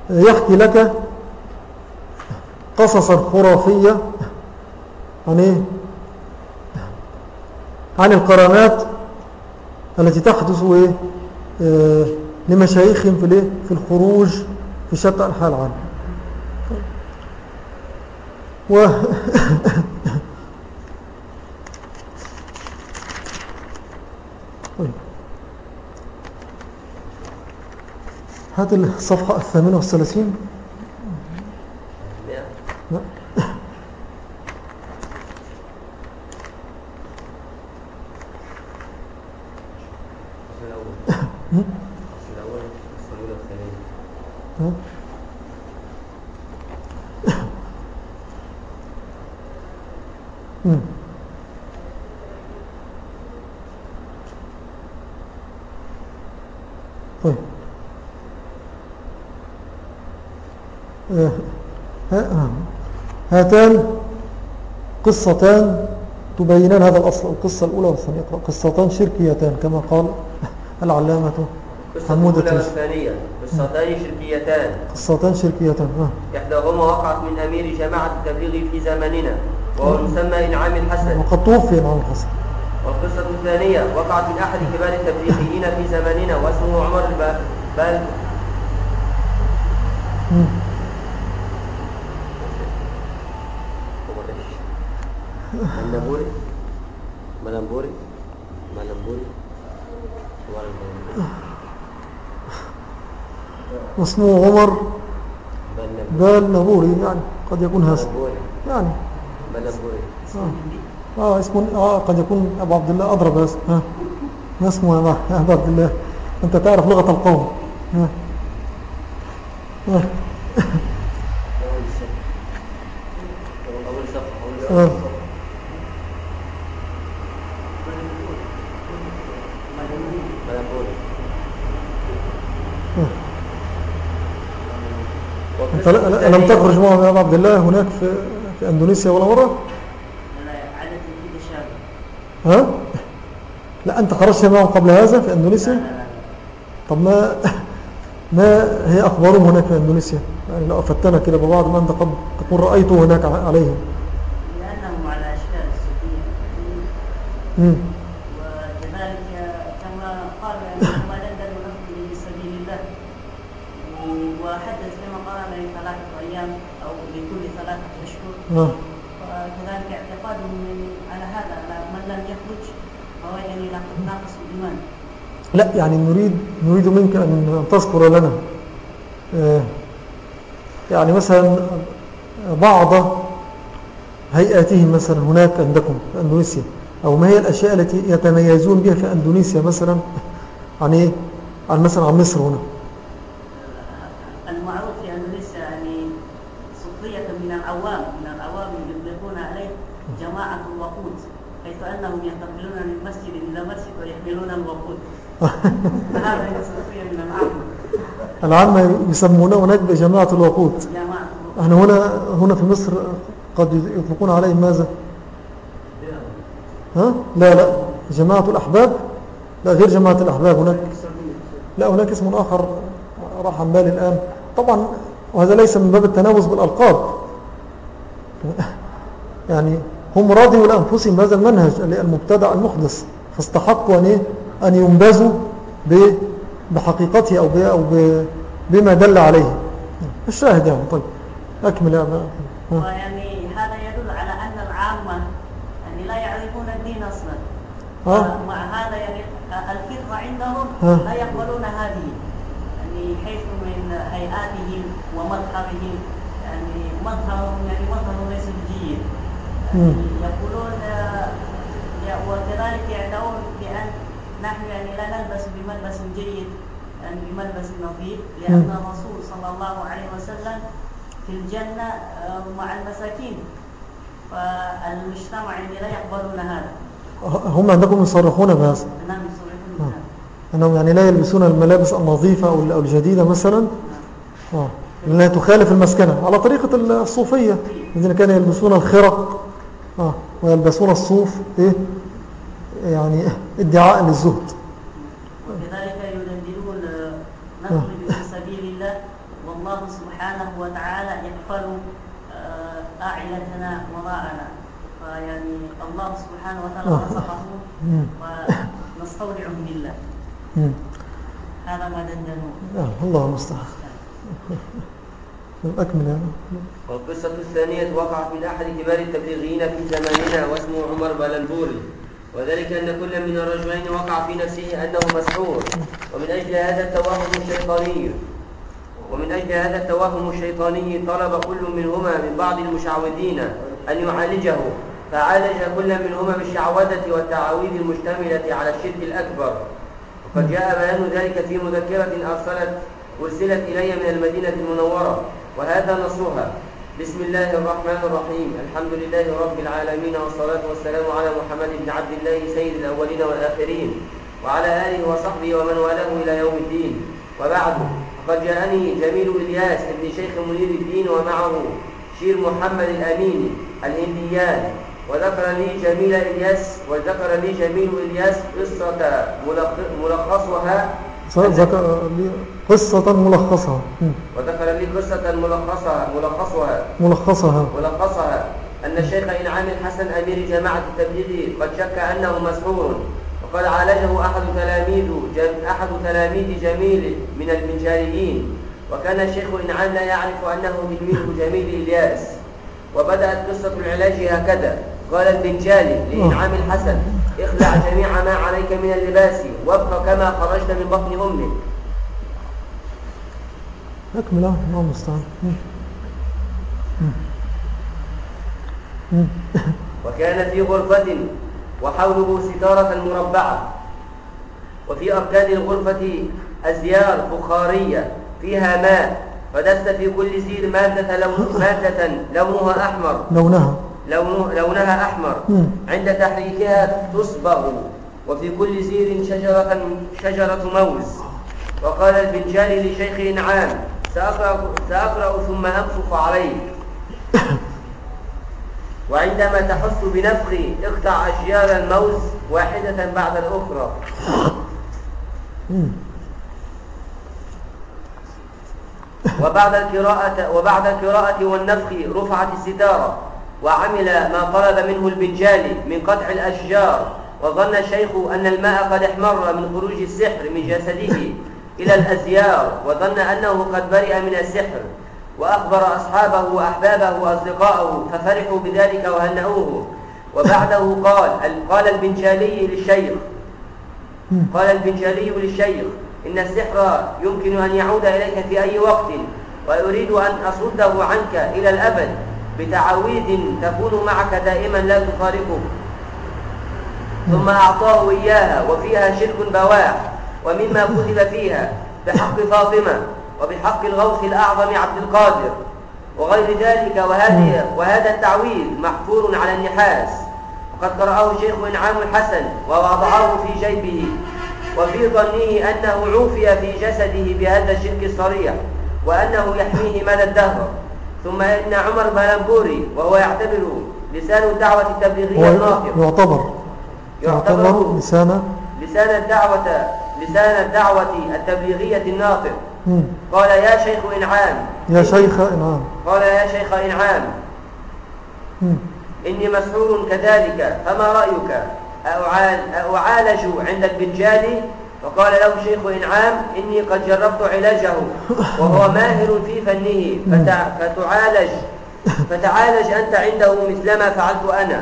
يحكي لك قصصا خرافية عن إيه؟ عن الكرامات التي تحدث؟ آه، لمشايخهم في؟ في الخروج في شتى أنحاء العالم هات الصفحة الثامنة والثلاثين؟ مئة. لا. الفصل الأول الفصل الأول الفصل الأولى والثانية ها؟ مم. طيب آه، ها- آه. هاتان قصتان تبينان هذا الأصل القصة الأولى والثانية. اقرأ. قصتان شركيتان كما قال العلامة القصة حمود الأولى التوسي والثانية. قصتان شركيتان. قصتان شركيتان آه. إحداهما وقعت من أمير جماعة التبليغ في زمننا وهو المسمى إنعام الحسن. وقد توفي نعم الحسن. والقصة الثانية وقعت من أحد كبار التبليغيين في زمننا واسمه عمر الب- ملنبوري ملنبوري ملنبوري واسمه عمر ملنبوري بال نبوري يعني قد يكون هذا يعني ملنبوري آه. آه اسمه آه قد يكون أبو عبد الله أضرب هذا ها ما اسمه يا أبو عبد الله أنت تعرف لغة القوم ها أول صفحة أول آه. صفحة ملنبوري أنت لا- لا- لم تخرج معهم يا عبد الله هناك في, في أندونيسيا ولا مرة؟ ها؟ لا أنت خرجت معهم قبل هذا في لا أندونيسيا؟ لا لا طب ما ما هي أخبارهم هناك في أندونيسيا؟ يعني لو أفتنا كده ببعض ما أنت قد تكون رأيته هناك عليهم. لأنهم على أشكال السفينة مم. وكذلك كما قال أنهم لندن نخرج في سبيل الله وحدث كما قال لثلاثة أيام أو لكل ثلاثة أشهر آه. وكذلك اعتقادهم على هذا من لم يخرج فهو يعني ناقص الإيمان. لا يعني نريد نريد منك أن تذكر لنا. آه، يعني مثلا بعض هيئاتهم مثلا هناك عندكم في أندونيسيا أو ما هي الأشياء التي يتميزون بها في أندونيسيا مثلا؟ عن إيه عن مثلا عن مصر هنا المعروف في اندونيسيا يعني سخرية من العوام من العوام يطلقون عليه جماعة الوقود حيث انهم ينتقلون من مسجد إلى مسجد ويحملون الوقود هذا هي سخرية من العام العامة يسمونه هناك بجماعة الوقود. إحنا هنا هنا في مصر قد يطلقون عليه ماذا؟ ها؟ لا لا. جماعة الأحباب؟ لا غير جماعة الأحباب هناك. لا هناك اسم آخر راح عن بالي الآن. طبعا وهذا ليس من باب التناوز بالألقاب. يعني هم راضوا لأنفسهم بهذا المنهج المبتدع المحدث. فاستحقوا أن, إيه؟ أن ينبذوا بحقيقته أو, بما دل عليه الشاهد يعني طيب أكمل يا أبا ها. ويعني هذا يدل على أن العامة يعني لا يعرفون الدين أصلا ها؟ مع هذا يعني الفطرة عندهم. لا يقبلون هذه يعني حيث من هيئاتهم ومظهرهم يعني مظهرهم يعني مظهر ليس بجيد يعني. يقولون آه، وكذلك يدعون بأن نحن يعني لا نلبس بملبس جيد يعني بملبس نظيف لأن. الرسول صلى الله عليه وسلم في الجنة آه، مع المساكين فالمجتمع يعني لا يقبلون هذا هم عندكم يصرحون بهذا نعم يصرحون آه. بهذا أنهم يعني لا يلبسون الملابس النظيفة أو أو الجديدة مثلا آه. لأنها تخالف المسكنة على طريقة الصوفية الذين كانوا يلبسون الخرق آه. ويلبسون الصوف إيه؟ يعني ادعاء للزهد. وكذلك يدندنون آه، نخرج في سبيل الله والله سبحانه وتعالى يقبل آه، أعلتنا وراءنا. فيعني الله سبحانه وتعالى آه. ونستودعهم بالله. مم. هذا ما دندنوه. آه. الله المستعان أكمل يعني والقصة الثانية وقعت من أحد كبار التبليغيين في زماننا واسمه عمر بلنبوري. وذلك أن كل من الرجلين وقع في نفسه أنه مسحور. ومن أجل هذا التوهم الشيطاني ومن أجل هذا التوهم الشيطاني طلب كل منهما من بعض المشعوذين أن يعالجه. فعالج كل منهما بالشعوذة والتعاويذ المشتملة على الشرك الأكبر. وقد جاء بيان ذلك في مذكرة أرسلت أرسلت إلي من المدينة المنورة وهذا نصها. بسم الله الرحمن الرحيم. الحمد لله رب العالمين والصلاة والسلام على محمد بن عبد الله سيد الأولين والآخرين وعلى آله وصحبه ومن والاه إلى يوم الدين. وبعد قد جاءني جميل إلياس ابن شيخ منير الدين ومعه شير محمد الأمين الهنديان. وذكر لي جميل إلياس وذكر لي جميل إلياس قصة ملخ- ملخصها. ذكر لي قصة ملخصها. وذكر لي قصة ملخصها ملخصها. ملخصها. ملخصها. أن الشيخ إنعام الحسن أمير جماعة التبليغ قد شك أنه مسحور وقد عالجه أحد تلاميذ أحد تلاميذ جميل من المنجاريين وكان الشيخ إنعام لا يعرف أنه تلميذ جميل إلياس. وبدأت قصة العلاج هكذا. قال البنجالي لإنعام الحسن اخلع جميع ما عليك من اللباس وابق كما خرجت من بطن أمك. أكمل آه، الله المستعان. وكان في غرفة وحوله ستارة مربعة وفي أركان الغرفة أزيار فخارية فيها ماء فدس في كل سير مادة, لون مادة لونها أحمر. لونها. لونه لونها أحمر. عند تحريكها تصبغ وفي كل زير شجرة شجرة موز. وقال البنجالي لشيخ إنعام سأقرأ, سأقرأ ثم أنفخ عليك وعندما تحس بنفخي اقطع أشجار الموز واحدة بعد الأخرى. وبعد القراءة وبعد القراءة والنفخ رفعت الستارة وعمل ما طلب منه البنجالي من قطع الأشجار وظن الشيخ أن الماء قد احمر من خروج السحر من جسده إلى الأزيار وظن أنه قد برئ من السحر وأخبر أصحابه وأحبابه وأصدقائه ففرحوا بذلك وهنأوه. وبعده قال قال البنجالي للشيخ قال البنجالي للشيخ إن السحر يمكن أن يعود إليك في أي وقت وأريد أن أصده عنك إلى الأبد بتعاويذ تكون معك دائما لا تفارقك ثم أعطاه إياها وفيها شرك بواح. ومما كتب فيها بحق فاطمة وبحق الغوث الأعظم عبد القادر وغير ذلك وهذه وهذا التعويذ محفور على النحاس. وقد قرأه شيخ إنعام الحسن ووضعه في جيبه وفي ظنه أنه عوفي في جسده بهذا الشرك الصريح وأنه يحميه مدى الدهر. ثم إن عمر بلنبوري وهو يعتبر لسان الدعوة التبليغية هو الناطق. يعتبر. يعتبر لسانا لسان الدعوة لسان الدعوة التبليغية الناطق. قال يا شيخ إنعام. يا شيخ إنعام. قال يا شيخ إنعام. إني مسحور كذلك فما رأيك؟ أعال- أعالج عند البنجالي فقال له شيخ إنعام إني قد جربت علاجه وهو ماهر في فنه فتع- فتعالج فتعالج أنت عنده مثلما فعلت أنا.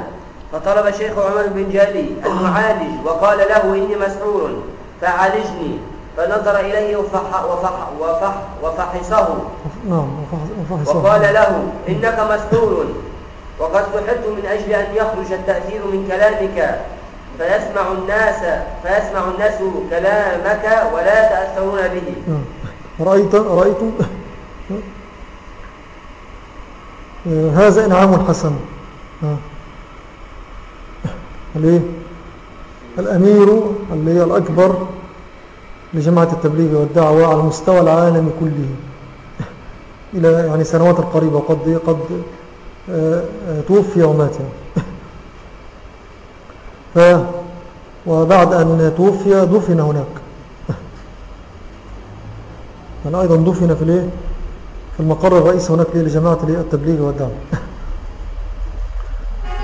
فطلب شيخ عمر البنجالي المعالج وقال له إني مسحور. فعالجني. فنظر إليه وفح وفح وفح وفحصه. نعم. وقال له إنك مسحور وقد سحرت من أجل أن يخرج التأثير من كلامك. فيسمع الناس فيسمع الناس كلامك ولا يتأثرون به. نعم. رأيت رأيت. آه، هذا إنعام الحسن آه. الأمير اللي هي الأكبر لجماعة التبليغ والدعوة على مستوى العالم كله. إلى يعني سنوات القريبة قد قد آه، آه، توفي ومات ف وبعد أن توفي دفن هناك. أنا أيضا دفن في الإيه؟ في المقر الرئيسي هناك ليه لجماعة التبليغ والدعوة.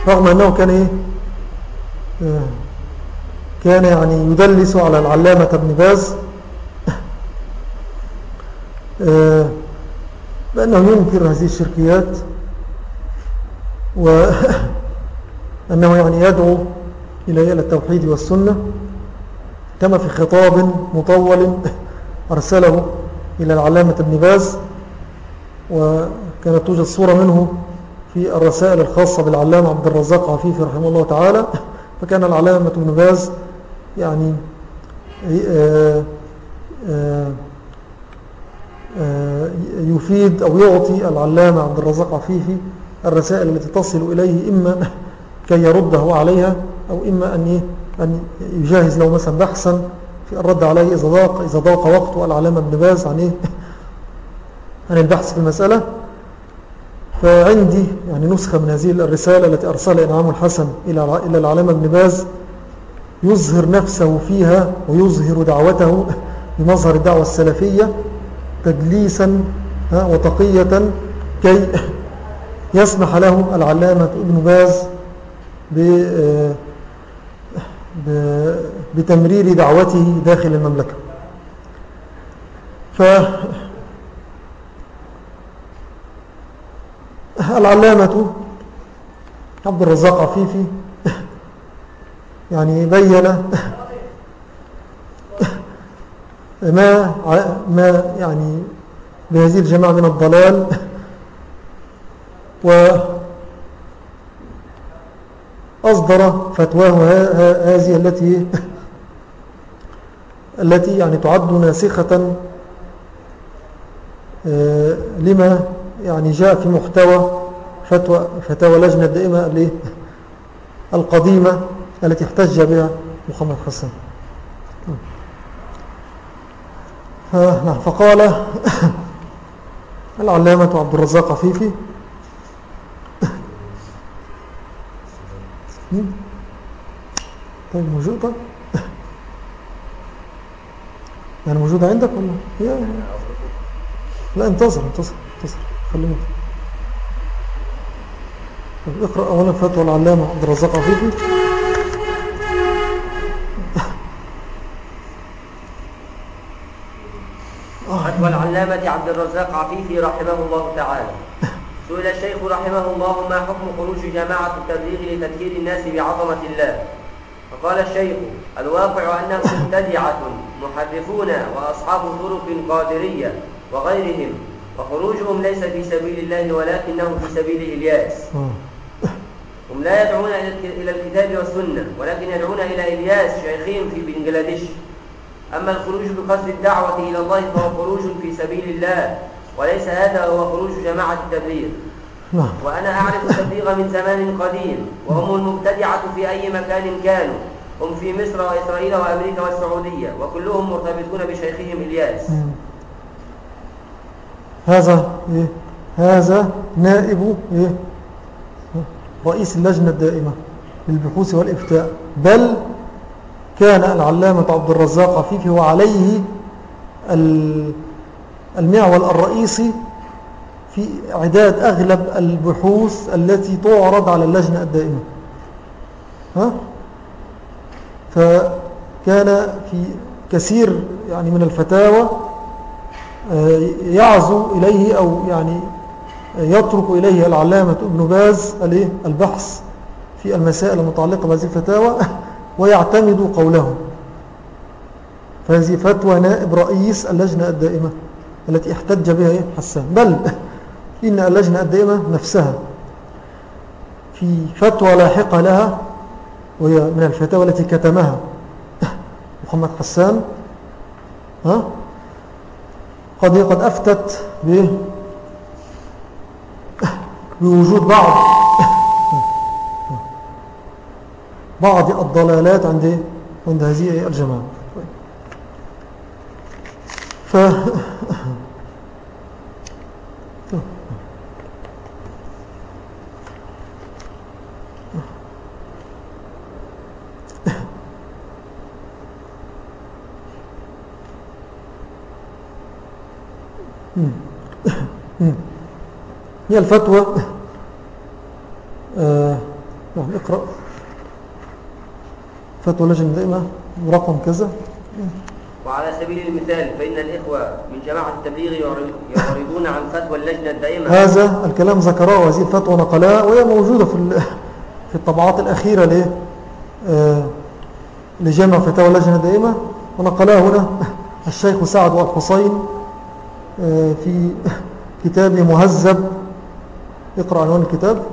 رغم أنه كان إيه؟ آه، كان يعني يدلس على العلامة ابن باز. آه، بأنه ينكر هذه الشركيات وأنه يعني يدعو إلى التوحيد والسنة كما في خطاب مطول أرسله إلى العلامة ابن باز وكانت توجد صورة منه في الرسائل الخاصة بالعلامة عبد الرزاق عفيفي رحمه الله تعالى. فكان العلامة ابن باز يعني آه، آه، آه، يفيد أو يعطي العلامة عبد الرزاق عفيفي الرسائل التي تصل إليه إما كي يرده عليها أو إما أن أن يجهز له مثلا بحثا في الرد عليه إذا ضاق, إذا ضاق وقت العلامة ابن باز عن, إيه؟ عن البحث في المسألة فعندي يعني نسخة من هذه الرسالة التي أرسلها إنعام الحسن إلى العلامة ابن باز يظهر نفسه فيها ويظهر دعوته بمظهر الدعوة السلفية تدليسا وتقية كي يسمح له العلامة ابن باز بتمرير دعوته داخل المملكة. ف العلامة عبد الرزاق عفيفي يعني بين ما ما يعني بهذه الجماعة من الضلال و أصدر فتواه هذه التي التي يعني تعد ناسخة آه، لما يعني جاء في محتوى فتوى, فتوى لجنة دائمة القديمة. التي احتج بها محمد حسن. نعم، فقال العلامة عبد الرزاق عفيفي. طيب موجودة يعني موجودة عندك ولا؟ لا انتظر انتظر انتظر. خلينا طيب اقرأ أولا فتوى العلامة عبد الرزاق عفيفي فتوى العلامة عبد الرزاق عفيفي رحمه الله تعالى. سئل الشيخ رحمه الله ما حكم خروج جماعة التبليغ لتذكير الناس بعظمة الله. فقال الشيخ الواقع أنهم مبتدعة محرفون وأصحاب طرق قادرية وغيرهم وخروجهم ليس في سبيل الله ولكنه في سبيل إلياس. هم لا يدعون إلى الكتاب والسنة ولكن يدعون إلى إلياس شيخهم في بنجلاديش أما الخروج بقصد الدعوة إلى الله فهو خروج في سبيل الله وليس هذا هو خروج جماعة التبليغ نعم. وأنا أعرف التبليغ من زمان قديم وهم المبتدعة في أي مكان كانوا هم في مصر وإسرائيل وأمريكا والسعودية وكلهم مرتبطون بشيخهم إلياس هذا إيه؟ هذا نائب إيه؟ رئيس اللجنة الدائمة للبحوث والإفتاء بل كان العلامة عبد الرزاق عفيفي وعليه المعول الرئيسي في إعداد أغلب البحوث التي تعرض على اللجنة الدائمة. ها؟ فكان في كثير يعني من الفتاوى آه، يعزو إليه أو يعني يترك إليه العلامة ابن باز البحث في المسائل المتعلقة بهذه الفتاوى. ويعتمد قوله فهذه فتوى نائب رئيس اللجنة الدائمة التي احتج بها؟ حسان بل إن اللجنة الدائمة نفسها في فتوى لاحقة لها وهي من الفتاوى التي كتمها محمد حسان ها قد قد أفتت بوجود بعض بعض الضلالات عند عند هذه الجماعة. ف هي الفتوى. آه نعم اقرأ. فتوى لجنة دائمة رقم كذا. وعلى سبيل المثال فإن الإخوة من جماعة التبليغ يعرضون عن فتوى اللجنة الدائمة. هذا الكلام ذكراه وهذه الفتوى نقلها وهي موجودة في في الطبعات الأخيرة ل آه، لجمع فتاوى اللجنة الدائمة. ونقلها هنا الشيخ سعد والحسين آه، في كتاب مهذب. اقرأ عنوان الكتاب.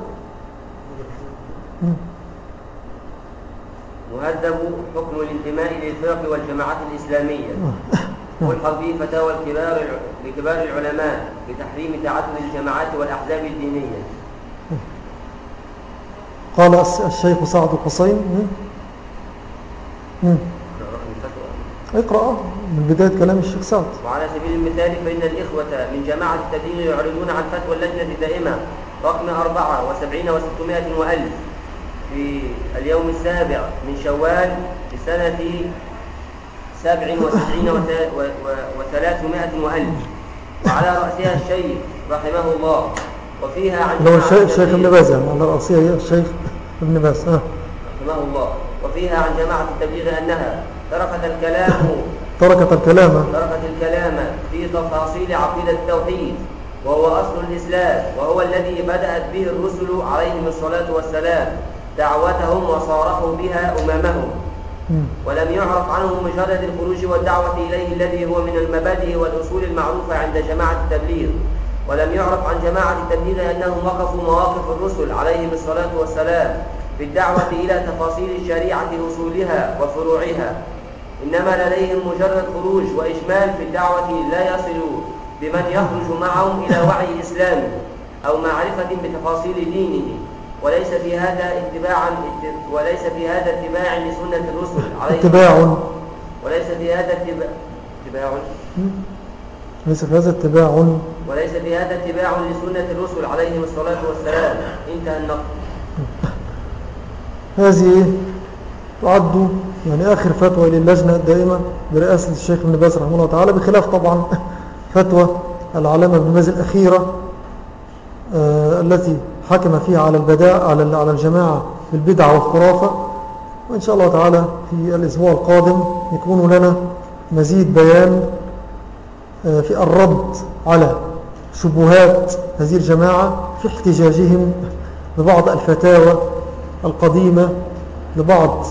مهذب حكم الانتماء للفرق والجماعات الإسلامية. والحظ به فتاوى الكبار لكبار العلماء بتحريم تعدد الجماعات والأحزاب الدينية. قال الشيخ سعد الحسين اقرأ من بداية كلام الشيخ سعد. وعلى سبيل المثال فإن الإخوة من جماعة التبليغ يعرضون عن فتوى اللجنة الدائمة رقم أربعة وسبعين وستمائة وألف. في اليوم السابع من شوال لسنة سبع وتسعين وت- و- و- وثلاثمائة وألف. وعلى رأسها الشيخ رحمه الله. وفيها عن اللي هو جماعة الشيخ الشيخ ابن باز على رأسها الشيخ ابن باز ها رحمه الله. وفيها عن جماعة التبليغ أنها تركت الكلام تركت الكلام. تركت الكلام في تفاصيل عقيدة التوحيد وهو أصل الإسلام وهو الذي بدأت به الرسل عليهم الصلاة والسلام. دعوتهم وصارحوا بها أمامهم. ولم يعرف عنهم مجرد الخروج والدعوة إليه الذي هو من المبادئ والأصول المعروفة عند جماعة التبليغ. ولم يعرف عن جماعة التبليغ أنهم وقفوا مواقف الرسل عليهم الصلاة والسلام بالدعوة إلى تفاصيل الشريعة أصولها وفروعها. إنما لديهم مجرد خروج وإجمال في الدعوة لا يصل بمن يخرج معهم إلى وعي إسلامه أو معرفة بتفاصيل دينه. وليس في هذا اتباعا وليس في هذا اتباع لسنة الرسل عليهم اتباع. وليس في هذا اتباع اتباع. ليس في هذا اتباع. وليس في هذا اتباع لسنة الرسل عليهم الصلاة والسلام. انتهى النقل هذه تعد يعني آخر فتوى للجنة الدائمة برئاسة الشيخ ابن باز رحمه الله تعالى بخلاف طبعا فتوى العلامة ابن باز الأخيرة. التي حكم فيها على البداء على على الجماعة بالبدعة والخرافة. وإن شاء الله تعالى في الأسبوع القادم يكون لنا مزيد بيان آه في الرد على شبهات هذه الجماعة في احتجاجهم ببعض الفتاوى القديمة لبعض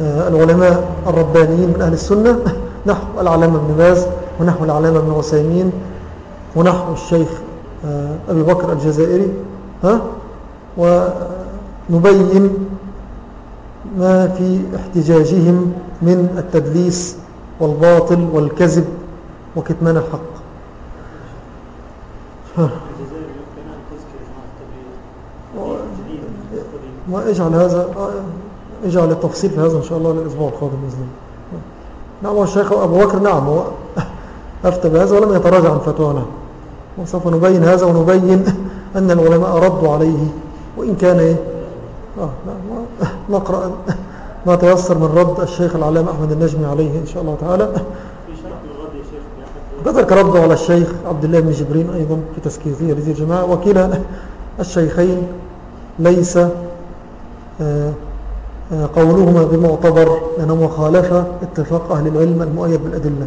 آه، العلماء الربانيين من أهل السنة. نحو العلامة ابن باز ونحو العلامة ابن عثيمين ونحو الشيخ آه، أبي بكر الجزائري ها؟ ونبين ما في احتجاجهم من التدليس والباطل والكذب وكتمان الحق. واجعل هذا اجعل التفصيل في هذا إن شاء الله للأسبوع القادم بإذن الله. نعم الشيخ أبو بكر نعم هو أفتى بهذا ولم يتراجع عن فتوانا. وسوف نبين هذا ونبين أن العلماء ردوا عليه. وإن كان إيه؟ آه نقرأ ما تيسر من رد الشيخ العلامة أحمد النجمي عليه إن شاء الله تعالى. كذلك ردوا على الشيخ عبد الله بن جبرين أيضا في تسكيتية لذي الجماعة. وكلا الشيخين ليس آه، آه، قولهما بمعتبر لأنهما خالف اتفاق أهل العلم المؤيد بالأدلة.